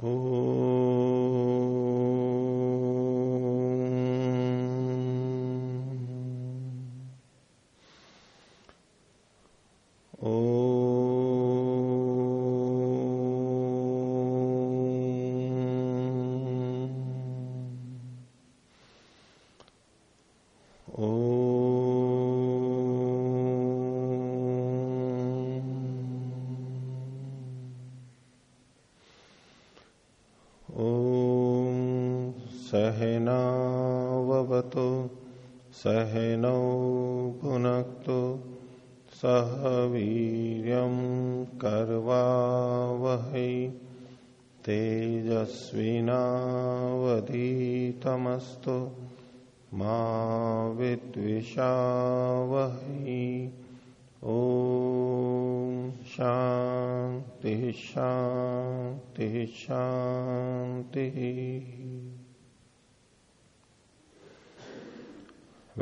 Oh.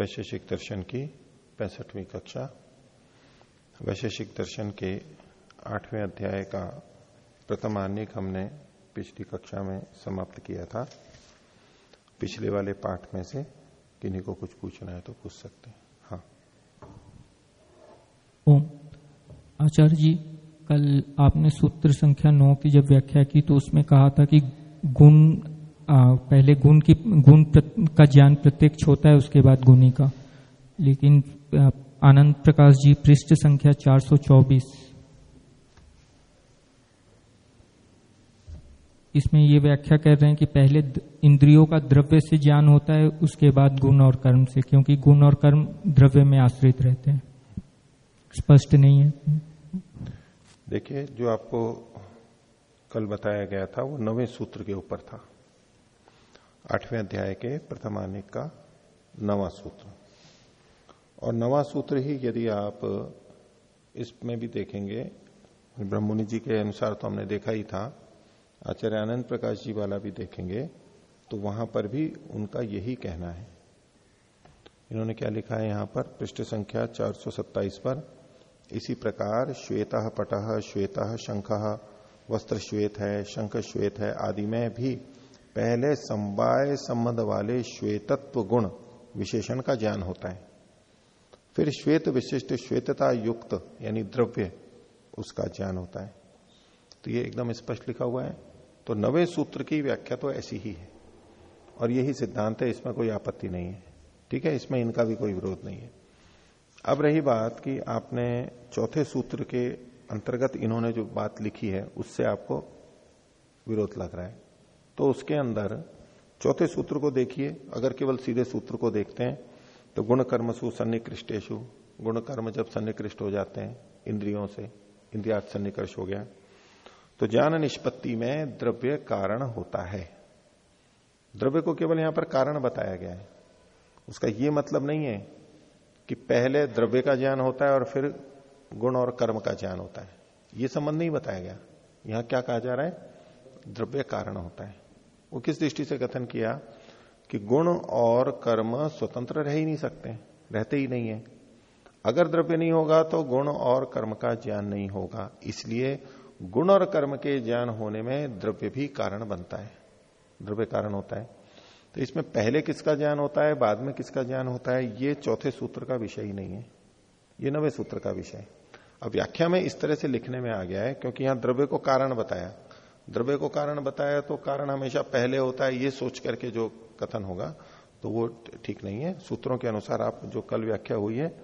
वैशेषिक दर्शन की पैंसठवीं कक्षा। वैशेषिक दर्शन के आठवें अध्याय का प्रथमानिक हमने पिछली कक्षा में समाप्त किया था। पिछले वाले पाठ में से किन्हीं को कुछ पूछना है तो पूछ सकते हैं। हाँ। आचार्य जी, कल आपने सूत्र संख्या नौ की जब व्याख्या की तो उसमें कहा था कि गुण पहले गुण की, गुण का ज्ञान प्रत्यक्ष होता है, उसके बाद गुणी का। लेकिन आनंद प्रकाश जी, पृष्ठ संख्या 424 इसमें ये व्याख्या कर रहे हैं कि पहले इंद्रियों का द्रव्य से ज्ञान होता है, उसके बाद गुण और कर्म से, क्योंकि गुण और कर्म द्रव्य में आश्रित रहते हैं। स्पष्ट नहीं है। देखिए, जो आपको कल बताया गया था, वो नवे सूत्र के ऊपर था। आठवें अध्याय के प्रथमानिक का नवा सूत्र। और नवा सूत्र ही यदि आप इसमें भी देखेंगे ब्रह्मणि जी के अनुसार तो हमने देखा ही था, आचार्य आनंद प्रकाश जी वाला भी देखेंगे तो वहाँ पर भी उनका यही कहना है। इन्होंने क्या लिखा है यहाँ पर? पृष्ठ संख्या 427 पर, इसी प्रकार श्वेता पटह श्वेत शंख, वस्त्र श्वेत है, शंख श्वेत है, आदि में भी पहले संवाय संबंध वाले श्वेतत्व गुण विशेषण का ज्ञान होता है। फिर श्वेत विशिष्ट श्वेतता युक्त, यानी द्रव्य, उसका ज्ञान होता है। तो ये एकदम स्पष्ट लिखा हुआ है। तो नवे सूत्र की व्याख्या तो ऐसी ही है। और यही सिद्धांत है, इसमें कोई आपत्ति नहीं है। ठीक है, इसमें इनका भी कोई विरोध नहीं है। अब रही बात कि आपने चौथे सूत्र के अंतर्गत इन्होंने जो बात लिखी है, उससे आपको विरोध लग रहा है। तो उसके अंदर चौथे सूत्र को देखिए। अगर केवल सीधे सूत्र को देखते हैं तो गुण कर्मसु सन्निकृष्टेशु गुण कर्म जब सन्निकृष्ट हो जाते हैं, इंद्रियों से इंद्रिया सन्निकर्ष हो गया तो ज्ञान निष्पत्ति में द्रव्य कारण होता है। द्रव्य को केवल यहाँ पर कारण बताया गया है। उसका यह मतलब नहीं है कि पहले द्रव्य का ज्ञान होता है और फिर गुण और कर्म का ज्ञान होता है। यह संबंध नहीं बताया गया। यहाँ क्या कहा जा रहा है? द्रव्य कारण होता है। वो किस दृष्टि से कथन किया कि गुण और कर्म स्वतंत्र रह ही नहीं सकते, रहते ही नहीं है। अगर द्रव्य नहीं होगा तो गुण और कर्म का ज्ञान नहीं होगा। इसलिए गुण और कर्म के ज्ञान होने में द्रव्य भी कारण बनता है, द्रव्य कारण होता है। तो इसमें पहले किसका ज्ञान होता है, बाद में किसका ज्ञान होता है, ये चौथे सूत्र का विषय ही नहीं है। ये नवे सूत्र का विषय। अब व्याख्या में इस तरह से लिखने में आ गया है, क्योंकि यहाँ द्रव्य को कारण बताया। द्रव्य को कारण बताया तो कारण हमेशा पहले होता है ये सोच करके जो कथन होगा तो वो ठीक नहीं है। सूत्रों के अनुसार आप जो कल व्याख्या हुई है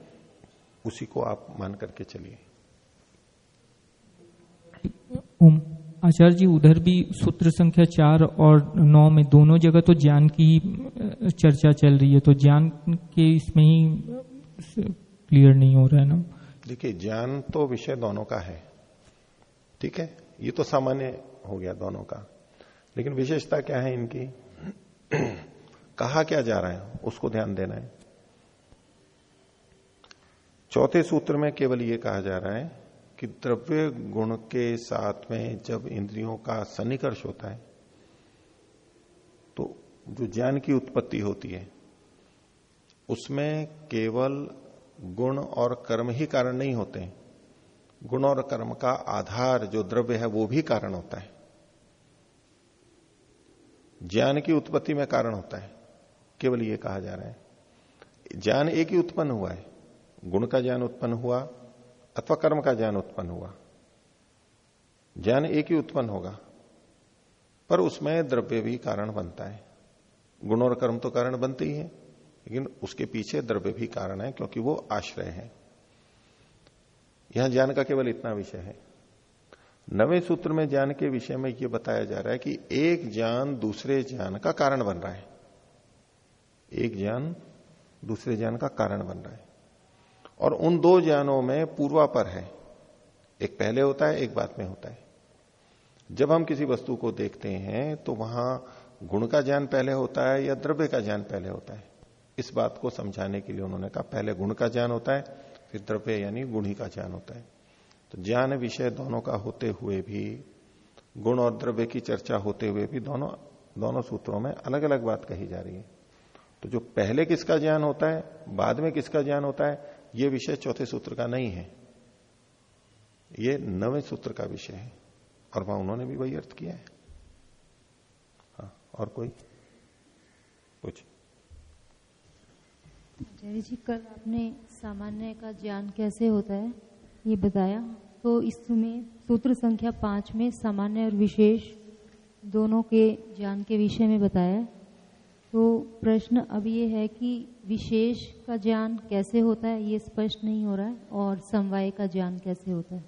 उसी को आप मान करके चलिए। आचार्य जी उधर भी सूत्र संख्या चार और नौ में दोनों जगह तो ज्ञान की चर्चा चल रही है तो ज्ञान के इसमें ही क्लियर नहीं हो रहा है ना? देखिए ज्ञान तो विषय दोनों का है। ठीक है? ये तो सामान्य हो गया दोनों का। लेकिन विशेषता क्या है इनकी? कहा क्या जा रहा है, उसको ध्यान देना है। चौथे सूत्र में केवल यह कहा जा रहा है कि द्रव्य गुण के साथ में जब इंद्रियों का सन्निकर्ष होता है तो जो ज्ञान की उत्पत्ति होती है, उसमें केवल गुण और कर्म ही कारण नहीं होते। गुण और कर्म का आधार जो द्रव्य है, वो भी कारण होता है। ज्ञान की उत्पत्ति में कारण होता है। केवल ये कहा जा रहा है। ज्ञान एक ही उत्पन्न हुआ है। गुण का ज्ञान उत्पन्न हुआ अथवा कर्म का ज्ञान उत्पन्न हुआ। ज्ञान एक ही उत्पन्न होगा, पर उसमें द्रव्य भी कारण बनता है। गुण और कर्म तो कारण बनते ही है, लेकिन उसके पीछे द्रव्य भी कारण है, क्योंकि वो आश्रय है। यहाँ ज्ञान का केवल इतना विषय है। नवे सूत्र में ज्ञान के विषय में यह बताया जा रहा है कि एक ज्ञान दूसरे ज्ञान का कारण बन रहा है। एक ज्ञान दूसरे ज्ञान का कारण बन रहा है। और उन दो ज्ञानों में पूर्वापर है। एक पहले होता है, एक बाद में होता है। जब हम किसी वस्तु को देखते हैं तो वहाँ गुण का ज्ञान पहले होता है या द्रव्य का ज्ञान पहले होता है। इस बात को समझाने के लिए उन्होंने कहा, पहले गुण का ज्ञान होता है, फिर द्रव्य यानी गुणी का ज्ञान होता है। तो ज्ञान विषय दोनों का होते हुए भी, गुण और द्रव्य की चर्चा होते हुए भी दोनों दोनों सूत्रों में अलग अलग बात कही जा रही है। तो जो पहले किसका ज्ञान होता है, बाद में किसका ज्ञान होता है, ये विषय चौथे सूत्र का नहीं है। ये नवे सूत्र का विषय है, और वहाँ उन्होंने भी वही अर्थ किया है। हाँ और कोई? कुछ? जी, कल आपने सामान्य का ज्ञान कैसे होता है, ये बताया? तो इसमें सूत्र संख्या पाँच में सामान्य और विशेष दोनों के ज्ञान के विषय में बताया। तो प्रश्न अब ये है कि विशेष का ज्ञान कैसे होता है, ये स्पष्ट नहीं हो रहा है, और समवाय का ज्ञान कैसे होता है?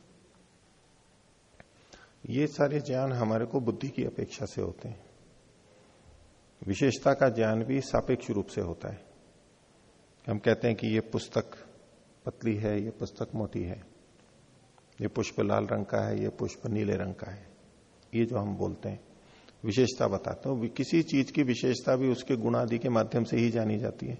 ये सारे ज्ञान हमारे को बुद्धि की अपेक्षा से होते हैं। विशेषता का ज्ञान भी सापेक्ष रूप से होता है। हम कहते हैं कि ये पुस्तक पतली है, ये पुस्तक मोटी है। ये पुष्प लाल रंग का है, ये पुष्प नीले रंग का है। ये जो हम बोलते हैं, विशेषता बताते हैं। किसी चीज़ की विशेषता भी उसके गुणादि के माध्यम से ही जानी जाती है।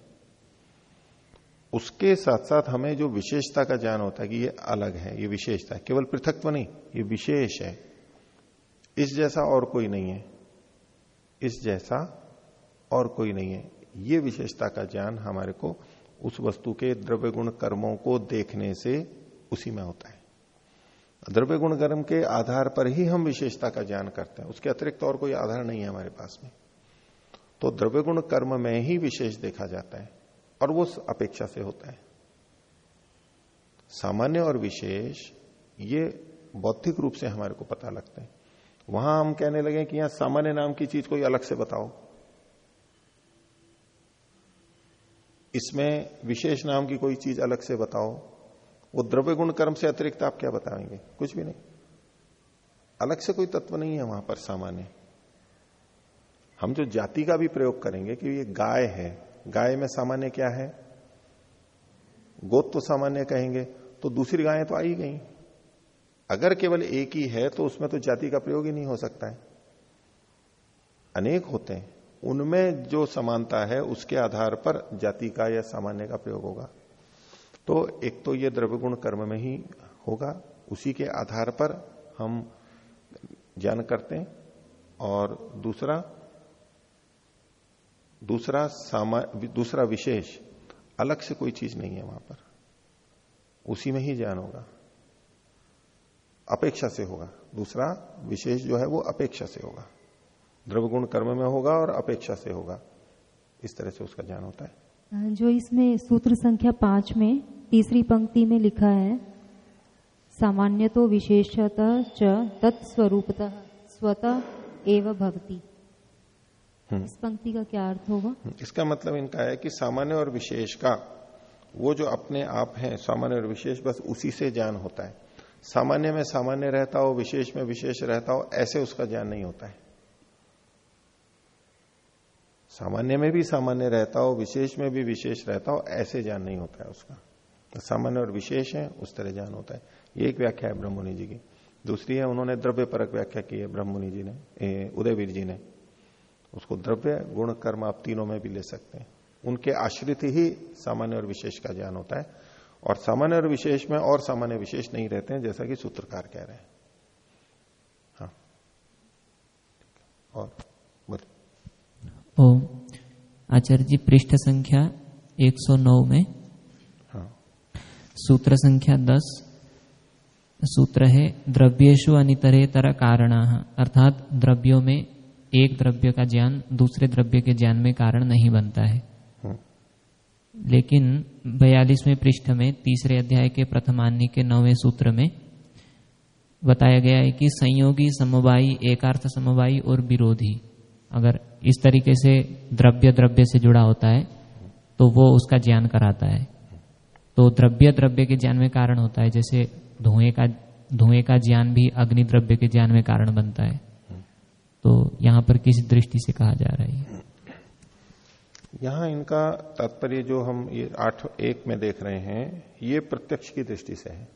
उसके साथ साथ हमें जो विशेषता का ज्ञान होता है कि ये अलग है, ये विशेषता है, केवल पृथकत्व नहीं, ये विशेष है। इस जैसा और कोई नहीं है। इस जैसा और कोई नहीं है। ये विशेषता का ज्ञान हमारे को उस वस्तु के द्रव्य गुण कर्मों को देखने से उसी में होता है। द्रव्य गुण कर्म के आधार पर ही हम विशेषता का ज्ञान करते हैं। उसके अतिरिक्त और कोई आधार नहीं है हमारे पास में। तो द्रव्य गुण कर्म में ही विशेष देखा जाता है और वो अपेक्षा से होता है। सामान्य और विशेष, ये बौद्धिक रूप से हमारे को पता लगता है। वहाँ हम कहने लगे कि यहाँ सामान्य नाम की चीज़ कोई अलग से बताओ। इसमें विशेष नाम की कोई चीज़ अलग से बताओ। वो द्रव्य गुण कर्म से अतिरिक्त आप क्या बताएँगे? कुछ भी नहीं। अलग से कोई तत्व नहीं है वहाँ पर सामान्य। हम जो जाति का भी प्रयोग करेंगे कि ये गाय है। गाय में सामान्य क्या है? गोत तो सामान्य कहेंगे तो दूसरी गायें तो आई गई। अगर केवल एक ही है तो उसमें तो जाति का प्रयोग ही नहीं हो सकता है। अनेक होते हैं। उनमें जो समानता है, उसके आधार पर जाति का या सामान्य का प्रयोग होगा। तो एक तो ये द्रव्य गुण कर्म में ही होगा, उसी के आधार पर हम ज्ञान करते हैं। और दूसरा दूसरा सामा, दूसरा विशेष, अलग से कोई चीज़ नहीं है वहाँ पर। उसी में ही ज्ञान होगा। अपेक्षा से होगा। दूसरा विशेष जो है वो अपेक्षा से होगा। द्रव्य गुण कर्म में होगा और अपेक्षा से होगा। इस तरह से उसका ज्ञान होता है। जो इसमें सूत्र संख्या पाँच में तीसरी पंक्ति में लिखा है सामान्य तो विशेषतः च तत्स्वरूपतः स्वतः एवं भक्ति हम्म। इस पंक्ति का क्या अर्थ होगा? हम्म। इसका मतलब इनका है कि सामान्य और विशेष का वो जो अपने आप है सामान्य और विशेष बस उसी से ज्ञान होता है। सामान्य में सामान्य रहता हो विशेष में विशेष रहता हो ऐसे उसका ज्ञान नहीं होता है। सामान्य में भी सामान्य रहता हो विशेष में भी विशेष रहता हो ऐसे ज्ञान नहीं होता है उसका। सामान्य और विशेष है, उस तरह ज्ञान होता है। ये एक व्याख्या है ब्रह्मणि जी की। दूसरी है, उन्होंने द्रव्य परक व्याख्या की है ब्रह्मणि जी ने उदयवीर जी ने। उसको द्रव्य, गुण, कर्म आप तीनों में भी ले सकते हैं। उनके आश्रित ही सामान्य और विशेष का ज्ञान होता है। और सामान्य और विशेष में और सामान्य विशेष नहीं रहते हैं, जैसा कि सूत्रकार कह रहे हैं। हाँ। और आचार्य जी, पृष्ठ संख्या 109 में सूत्र संख्या 10 सूत्र है द्रव्येशु अनितरेतर कारण। अर्थात द्रव्यों में एक द्रव्य का ज्ञान दूसरे द्रव्य के ज्ञान में कारण नहीं बनता है। हम्म। लेकिन बयालीसवें पृष्ठ में तीसरे अध्याय के प्रथमान्य के नौवें सूत्र में बताया गया है कि संयोगी समवायी एकार्थ समवायी और विरोधी। अगर इस तरीके से द्रव्य द्रव्य से जुड़ा होता है तो वो उसका ज्ञान कराता है। तो द्रव्य द्रव्य के ज्ञान में कारण होता है। जैसे धुएँ का धुएँ का ज्ञान भी अग्नि द्रव्य के ज्ञान में कारण बनता है। तो यहाँ पर किस दृष्टि से कहा जा रहा है? यहाँ इनका तात्पर्य जो हम ये आठ, एक में देख रहे हैं, ये प्रत्यक्ष की दृष्टि से है।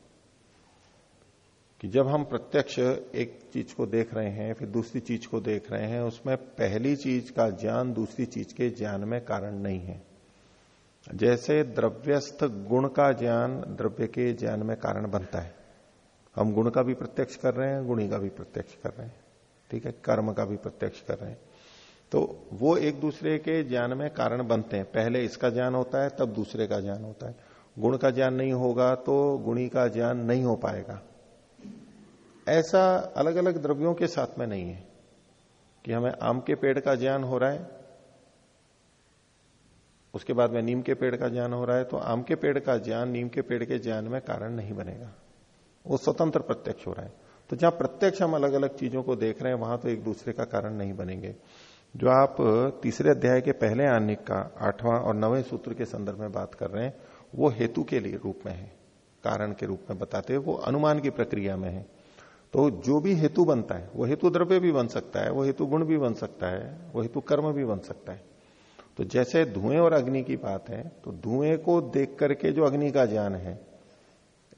कि जब हम प्रत्यक्ष एक चीज़ को देख रहे हैं, फिर दूसरी चीज़ को देख रहे हैं, उसमें पहली चीज़ का ज्ञान दूसरी चीज़ के ज्ञान में कारण नहीं है। जैसे द्रव्यस्थ गुण का ज्ञान द्रव्य के ज्ञान में कारण बनता है। हम गुण का भी प्रत्यक्ष कर रहे हैं, गुणी का भी प्रत्यक्ष कर रहे हैं। ठीक है? कर्म का भी प्रत्यक्ष कर रहे हैं। तो वो एक दूसरे के ज्ञान में कारण बनते हैं। पहले इसका ज्ञान होता है, तब दूसरे का ज्ञान होता है। गुण का ज्ञान नहीं होगा तो गुणी का ज्ञान नहीं हो पाएगा। ऐसा अलग अलग द्रव्यों के साथ में नहीं है कि हमें आम के पेड़ का ज्ञान हो रहा है उसके बाद में नीम के पेड़ का ज्ञान हो रहा है तो आम के पेड़ का ज्ञान, नीम के पेड़ के ज्ञान में कारण नहीं बनेगा। वो स्वतंत्र प्रत्यक्ष हो रहा है। तो जहाँ प्रत्यक्ष हम अलग अलग चीज़ों को देख रहे हैं, वहाँ तो एक दूसरे का कारण नहीं बनेंगे। जो आप तीसरे अध्याय के पहले आने का आठवां और नवे सूत्र के संदर्भ में बात कर रहे हैं, वो हेतु के लिए रूप में है। कारण के रूप में बताते हैं वो अनुमान की प्रक्रिया में है। तो जो भी हेतु बनता है, वो हेतु द्रव्य भी बन सकता है, वो हेतु गुण भी बन सकता है, वो हेतु कर्म भी बन सकता है। तो जैसे धुएँ और अग्नि की बात है तो धुएँ को देख करके जो अग्नि का ज्ञान है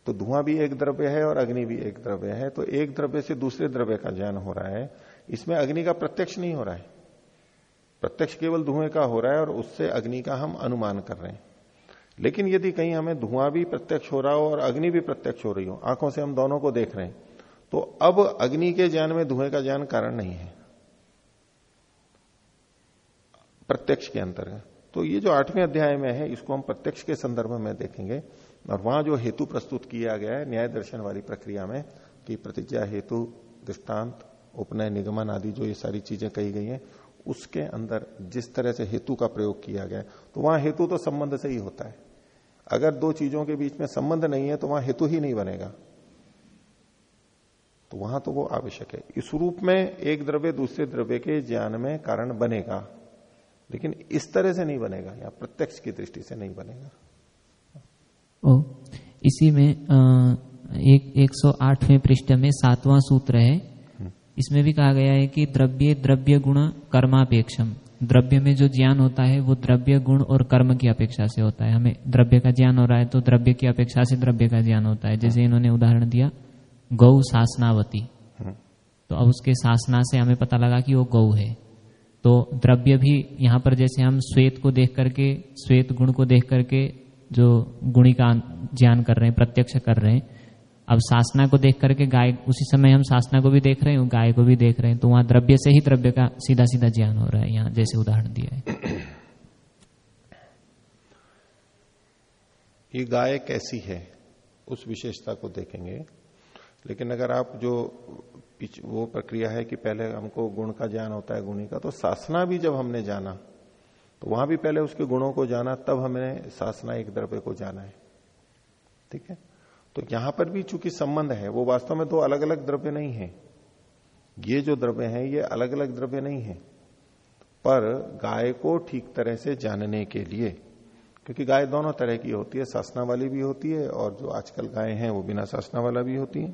तो धुआँ भी एक द्रव्य है और अग्नि भी एक द्रव्य है तो एक द्रव्य से दूसरे द्रव्य का ज्ञान हो रहा है। इसमें अग्नि का प्रत्यक्ष नहीं हो रहा है। प्रत्यक्ष केवल धुएँ का हो रहा है और उससे अग्नि का हम अनुमान कर रहे हैं। लेकिन यदि कहीं हमें धुआँ भी प्रत्यक्ष हो रहा हो और अग्नि भी प्रत्यक्ष हो रही हो, आँखों से हम दोनों को देख रहे हैं तो अब अग्नि के ज्ञान में धुएँ का ज्ञान कारण नहीं है। प्रत्यक्ष के अंतर्गत तो ये जो आठवें अध्याय में है, इसको हम प्रत्यक्ष के संदर्भ में देखेंगे। और वहाँ जो हेतु प्रस्तुत किया गया है, न्याय दर्शन वाली प्रक्रिया में, कि प्रतिज्ञा हेतु, दृष्टांत, उपनय निगमन आदि जो ये सारी चीज़ें कही गई हैं, उसके अंदर जिस तरह से हेतु का प्रयोग किया गया तो वहाँ हेतु तो संबंध से ही होता है। अगर दो चीज़ों के बीच में संबंध नहीं है तो वहाँ हेतु ही नहीं बनेगा। तो वहाँ तो वो आवश्यक है। इस रूप में एक द्रव्य दूसरे द्रव्य के ज्ञान में कारण बनेगा। लेकिन इस तरह से नहीं बनेगा या प्रत्यक्ष की दृष्टि से नहीं बनेगा। ओ, इसी में आ, एक एक सौ आठवें पृष्ठ में सातवां सूत्र है। हम्म। इसमें भी कहा गया है कि द्रव्य द्रव्य गुण कर्मापेक्षम। द्रव्य में जो ज्ञान होता है वो द्रव्य गुण और कर्म की अपेक्षा से होता है। हमें द्रव्य का ज्ञान हो रहा है तो द्रव्य की अपेक्षा से द्रव्य का ज्ञान होता है। जैसे इन्होंने उदाहरण दिया गौ शासनावती। हम्म। तो अब उसके शासना से हमें पता लगा कि वो गौ है। तो द्रव्य भी यहाँ पर जैसे हम श्वेत को देख करके, श्वेत गुण को देख करके जो गुणी का ज्ञान कर रहे हैं, प्रत्यक्ष कर रहे हैं, अब सासना को देख करके गाय, उसी समय हम सासना को भी देख रहे हैं गाय को भी देख रहे हैं तो वहाँ द्रव्य से ही द्रव्य का सीधा सीधा ज्ञान हो रहा है, यहाँ जैसे उदाहरण दिया है। ये गाय कैसी है, उस विशेषता को देखेंगे। लेकिन अगर आप जो वो प्रक्रिया है कि पहले हमको गुण का ज्ञान होता है गुणी का तो सासना भी जब हमने जाना तो वहाँ भी पहले उसके गुणों को जाना, तब हमने सासना एक द्रव्य को जाना है। ठीक है? तो यहाँ पर भी चूँकि संबंध है, वो वास्तव में दो अलग अलग द्रव्य नहीं है। ये जो द्रव्य है, ये अलग अलग द्रव्य नहीं है। पर गाय को ठीक तरह से जानने के लिए, क्योंकि गाय दोनों तरह की होती है, सासना वाली भी होती है, और जो आजकल गाय हैं, वो बिना सासना वाला भी होती है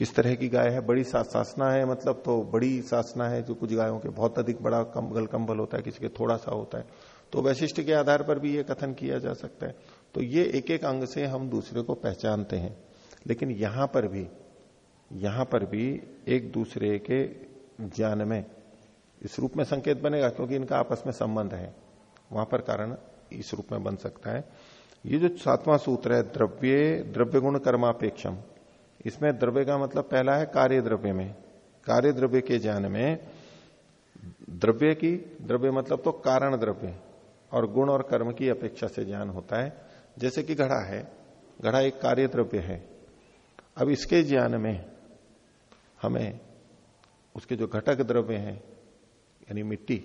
किस तरह की गाय है? बड़ी सासना है मतलब तो बड़ी सासना है जो कुछ गायों के बहुत अधिक बड़ा कंबल कंबल होता है, किसी के थोड़ा सा होता है। तो वैशिष्ट के आधार पर भी ये कथन किया जा सकता है। तो ये एक एक अंग से हम दूसरे को पहचानते हैं। लेकिन यहाँ पर भी, यहाँ पर भी एक दूसरे के ज्ञान में इस रूप में संकेत बनेगा, क्योंकि इनका आपस में संबंध है। वहाँ पर कारण इस रूप में बन सकता है। ये जो सातवां सूत्र है, द्रव्य द्रव्य गुण कर्मापेक्षम। इसमें द्रव्य का मतलब पहला है कार्य द्रव्य में। कार्य द्रव्य के ज्ञान में द्रव्य की, द्रव्य मतलब तो कारण द्रव्य और गुण और कर्म की अपेक्षा से ज्ञान होता है। जैसे कि घड़ा है, घड़ा एक कार्य द्रव्य है। अब इसके ज्ञान में हमें उसके जो घटक द्रव्य हैं, यानी मिट्टी,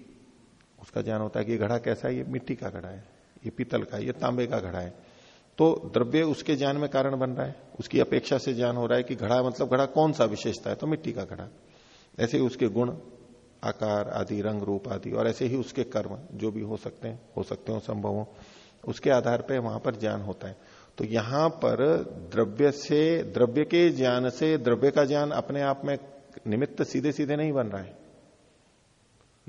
उसका ज्ञान होता है कि घड़ा कैसा है? ये मिट्टी का घड़ा है, ये पीतल का ये तांबे का घड़ा है। तो द्रव्य उसके ज्ञान में कारण बन रहा है। उसकी अपेक्षा से ज्ञान हो रहा है कि घड़ा मतलब घड़ा कौन सा विशेषता है? तो मिट्टी का घड़ा। ऐसे ही उसके गुण, आकार आदि, रंग रूप आदि, और ऐसे ही उसके कर्म, जो भी हो सकते हैं, हो सकते हो, संभव हो, उसके आधार पर वहाँ पर ज्ञान होता है। तो यहाँ पर द्रव्य से, द्रव्य के ज्ञान से, द्रव्य का ज्ञान अपने आप में निमित्त सीधे सीधे नहीं बन रहा है।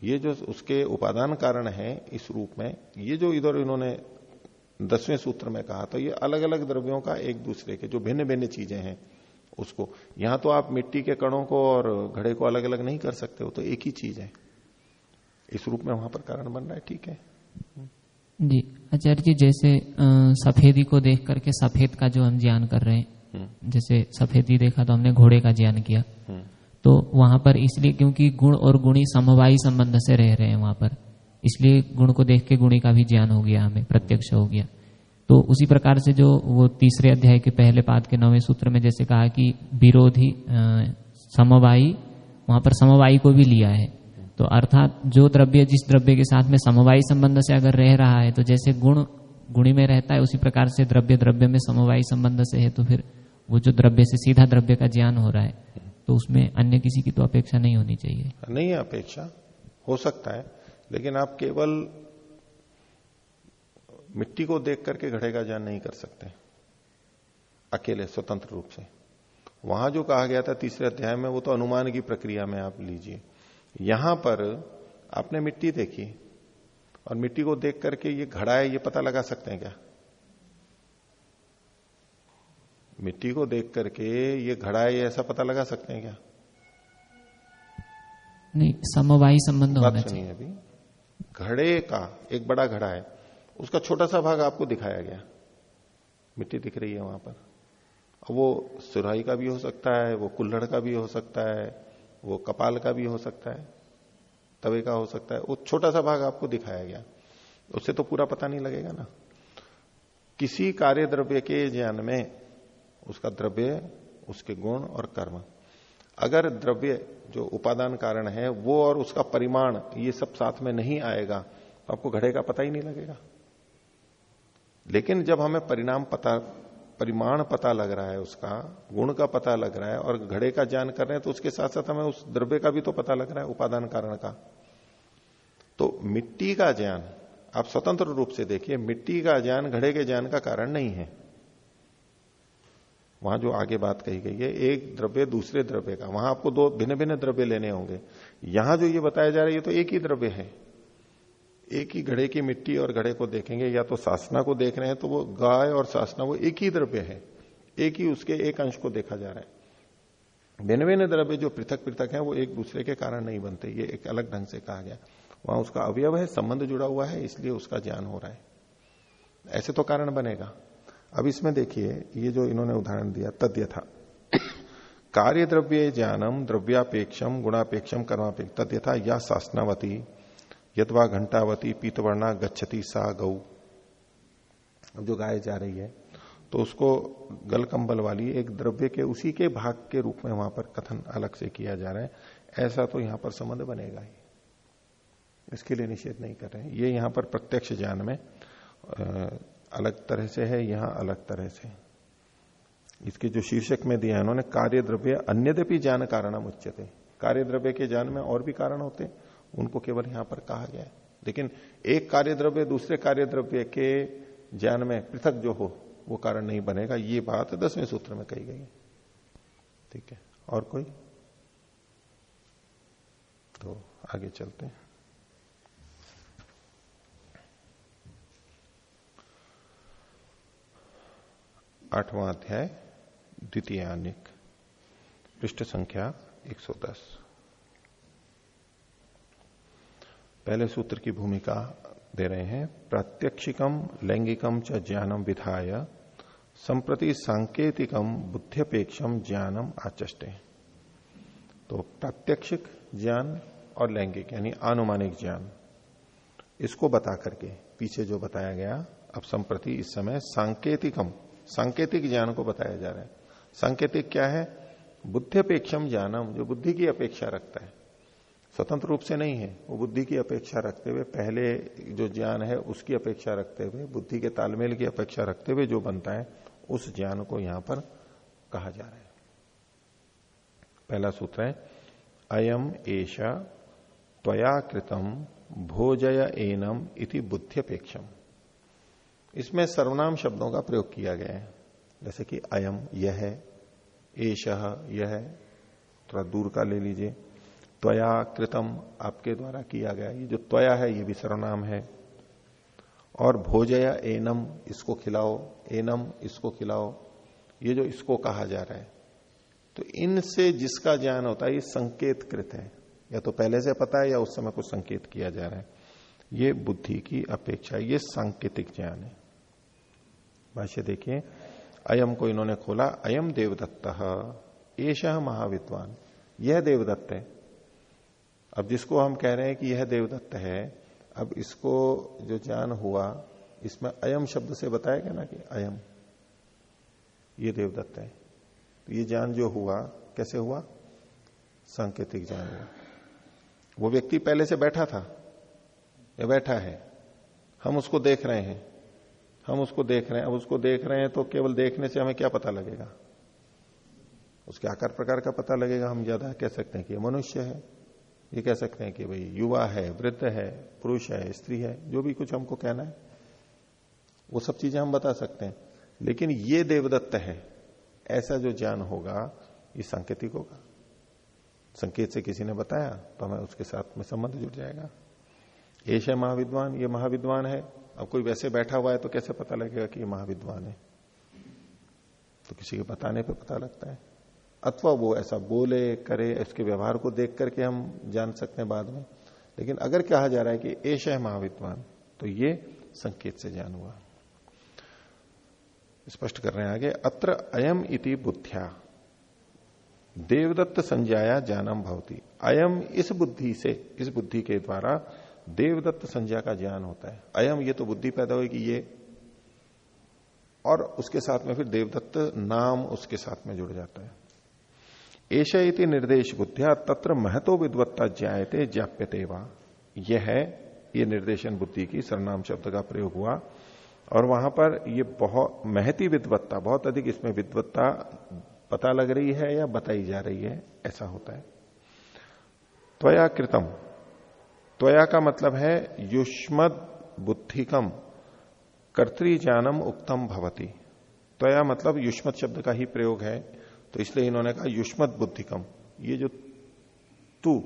ये जो उसके उपादान कारण है, इस रूप में, ये जो इधर इन्होंने दसवें सूत्र में कहा तो ये अलग अलग द्रव्यों का एक दूसरे के जो भिन्न भिन्न चीज़ें हैं उसको यहाँ तो आप मिट्टी के कणों को और घड़े को अलग अलग नहीं कर सकते हो तो एक ही चीज़ है इस रूप में वहाँ पर कारण बन रहा है ठीक है जी आचार्य जी जैसे सफेदी को देख करके सफ़ेद का जो हम ज्ञान कर रहे हैं हम्म। जैसे सफेदी देखा तो हमने घोड़े का ज्ञान किया हम्म। तो वहाँ पर इसलिए क्योंकि गुण और गुणी समवायी संबंध से रह रहे हैं वहाँ पर इसलिए गुण को देख के गुणी का भी ज्ञान हो गया हमें, प्रत्यक्ष हो गया। तो उसी प्रकार से जो वो तीसरे अध्याय के पहले पाद के नौवें सूत्र में जैसे कहा कि विरोधी समवायी, वहाँ पर समवायी को भी लिया है। तो अर्थात जो द्रव्य जिस द्रव्य के साथ में समवायी संबंध से अगर रह रहा है तो जैसे गुण गुणी में रहता है, उसी प्रकार से द्रव्य द्रव्य में समवायी संबंध से है तो फिर वो जो द्रव्य से सीधा द्रव्य का ज्ञान हो रहा है तो उसमें अन्य किसी की तो अपेक्षा नहीं होनी चाहिए। नहीं अपेक्षा, हो सकता है। लेकिन आप केवल मिट्टी को देख करके घड़े का ज्ञान नहीं कर सकते। अकेले स्वतंत्र रूप से। वहाँ जो कहा गया था तीसरे अध्याय में वो तो अनुमान की प्रक्रिया में आप लीजिए। यहाँ पर आपने मिट्टी देखी और मिट्टी को देख करके ये घड़ा है ये पता लगा सकते हैं क्या? मिट्टी को देख करके ये घड़ा है ऐसा पता लगा सकते हैं क्या? नहीं समवाही संबंध होना चाहिए। अभी। घड़े का एक बड़ा घड़ा है, उसका छोटा सा भाग आपको दिखाया गया। मिट्टी दिख रही है वहाँ पर। वो सुराई का भी हो सकता है, वो कुल्हड़ का भी हो सकता है, वो कपाल का भी हो सकता है, तवे का हो सकता है, वो छोटा सा भाग आपको दिखाया गया। उससे तो पूरा पता नहीं लगेगा ना। किसी कार्य द्रव्य के ज्ञान में उसका द्रव्य, उसके गुण और कर्म। अगर द्रव्य जो उपादान कारण है, वो और उसका परिमाण ये सब साथ में नहीं आएगा तो आपको घड़े का पता ही नहीं लगेगा। लेकिन जब हमें परिणाम पता, परिमाण पता लग रहा है उसका, गुण का पता लग रहा है और घड़े का ज्ञान कर रहे हैं तो उसके साथ साथ हमें उस द्रव्य का भी तो पता लग रहा है, उपादान कारण का। तो मिट्टी का ज्ञान, आप स्वतंत्र रूप से देखिए, मिट्टी का ज्ञान घड़े के ज्ञान का कारण नहीं है। वहाँ जो आगे बात कही गई है, एक द्रव्य दूसरे द्रव्य का। वहाँ आपको दो भिन्न भिन्न द्रव्य लेने होंगे। यहाँ जो ये बताया जा रहा है, ये तो एक ही द्रव्य है। एक ही घड़े की मिट्टी और घड़े को देखेंगे, या तो सासना को देख रहे हैं तो वो गाय और सासना वो एक ही द्रव्य है। एक ही उसके एक अंश को देखा जा रहा है। भिन्न भिन्न द्रव्य जो पृथक पृथक है, वो एक दूसरे के कारण नहीं बनते, ये एक अलग ढंग से कहा गया। वहाँ उसका अवयव है, संबंध जुड़ा हुआ है, इसलिए उसका ज्ञान हो रहा है। ऐसे तो कारण बनेगा। अब इसमें देखिए, ये जो इन्होंने उदाहरण दिया, तद्य था। कार्य द्रव्य ज्ञानम, द्रव्यापेक्षम, गुणापेक्षम कर्मापेक्ष तद्यथा या शासनावती यदवा घंटावती पीतवर्णा गच्छती सा गौ। अब जो गाय जा रही है तो उसको गल कंबल वाली एक द्रव्य के, उसी के भाग के रूप में वहाँ पर कथन अलग से किया जा रहा है। ऐसा तो यहाँ पर संबंध बनेगा ही। इसके लिए निषेध नहीं कर रहे हैं। ये यहाँ पर प्रत्यक्ष ज्ञान में अलग तरह से है, यहाँ अलग तरह से। इसके जो शीर्षक में दिया है, उन्होंने कार्य द्रव्य अन्यद्यपि ज्ञान कारणम उच्चते कार्य द्रव्य के ज्ञान में और भी कारण होते उनको केवल यहाँ पर कहा गया है। लेकिन एक कार्य द्रव्य दूसरे कार्य द्रव्य के ज्ञान में पृथक जो हो, वो कारण नहीं बनेगा। ये बात दसवें सूत्र में कही गई ठीक है? और कोई? तो आगे चलते हैं। आठवां अध्याय द्वितीय अनिक पृष्ठ संख्या 110 पहले सूत्र की भूमिका दे रहे हैं, प्रत्यक्षिकम, लैंगिकम च ज्ञानम विधाय, संप्रति सांकेतिकम बुद्धिपेक्षम ज्ञानम आचष्टे। तो प्रत्यक्षिक ज्ञान और लैंगिक, यानी आनुमानिक ज्ञान, इसको बता करके, पीछे जो बताया गया, अब संप्रति इस समय सांकेतिकम सांकेतिक ज्ञान को बताया जा रहा है। सांकेतिक क्या है? बुद्धिपेक्षम ज्ञानम, जो बुद्धि की अपेक्षा रखता है। स्वतंत्र रूप से नहीं है, वो बुद्धि की अपेक्षा रखते हुए, पहले जो ज्ञान है, उसकी अपेक्षा रखते हुए, बुद्धि के तालमेल की अपेक्षा रखते हुए जो बनता है, उस ज्ञान को यहाँ पर कहा जा रहा है। पहला सूत्र है, अयम एशा त्वया कृतम भोजय एनम इति बुद्धिपेक्षम इसमें सर्वनाम शब्दों का प्रयोग किया गया है। जैसे कि अयम, यह है एश यह, थोड़ा दूर का ले लीजिए। त्वया कृतम आपके द्वारा किया गया। ये जो त्वया है, ये भी सर्वनाम है। और भोजया एनम, इसको खिलाओ। एनम, इसको खिलाओ। ये जो इसको कहा जा रहा है। तो इनसे जिसका ज्ञान होता है, ये संकेत कृत है। या तो पहले से पता है या उस समय कुछ संकेत किया जा रहा है। ये बुद्धि की अपेक्षा, ये सांकेतिक ज्ञान है। भाष्य देखिए अयम को इन्होंने खोला अयम देवदत्त। एश महाविद्वान। यह देवदत्त है। अब जिसको हम कह रहे हैं कि यह देवदत्त है, अब इसको जो ज्ञान हुआ, इसमें अयम शब्द से बताया गया ना कि अयम ये देवदत्त है। तो ये ज्ञान जो हुआ, कैसे हुआ? सांकेतिक ज्ञान हुआ। वो व्यक्ति पहले से बैठा था। या बैठा है। हम उसको देख रहे हैं। हम उसको देख रहे हैं, अब उसको देख रहे हैं तो केवल देखने से हमें क्या पता लगेगा? उसके आकार प्रकार का पता लगेगा, हम ज़्यादा कह सकते हैं कि मनुष्य है, ये कह सकते हैं कि भाई युवा है, वृद्ध है, पुरुष है, स्त्री है, जो भी कुछ हमको कहना है, वो सब चीज़ें हम बता सकते हैं। लेकिन ये देवदत्त है, ऐसा जो ज्ञान होगा, ये सांकेतिक होगा। संकेत से किसी ने बताया तो हमें उसके साथ में संबंध जुड़ जाएगा। ऐश है महाविद्वान, ये महाविद्वान है अब कोई वैसे बैठा हुआ है तो कैसे पता लगेगा कि महाविद्वान है? तो किसी के बताने पे पता लगता है। अथवा वो ऐसा बोले, करे उसके व्यवहार को देख करके हम जान सकते हैं बाद में। लेकिन अगर कहा जा रहा है कि ऐश है महाविद्वान तो ये संकेत से ज्ञान हुआ। स्पष्ट कर रहे हैं आगे, अत्र अयम इति बुद्धिया। देवदत्त संज्ञाया जानम भवती। अयम इस बुद्धि से, इस बुद्धि के द्वारा देवदत्त संज्ञा का ज्ञान होता है। अयम ये तो बुद्धि पैदा होगी ये और उसके साथ में फिर देवदत्त नाम उसके साथ में जुड़ जाता है। ऐशा इति निर्देश बुद्धिया, तत्र महतो विद्वत्ता ज्यायते ज्ञाप्यते वा। यह है, ये निर्देशन बुद्धि की सरनाम शब्द का प्रयोग हुआ। और वहाँ पर ये बहुत महती विद्वत्ता, बहुत अधिक इसमें विद्वत्ता पता लग रही है या बताई जा रही है, ऐसा होता है। त्वया कृतम। त्वया का मतलब है युष्मद बुद्धिकम कर्तृजानम उक्तम भवती। त्वया मतलब युष्मत शब्द का ही प्रयोग है तो इसलिए इन्होंने कहा युष्मत बुद्धिकम ये जो तू,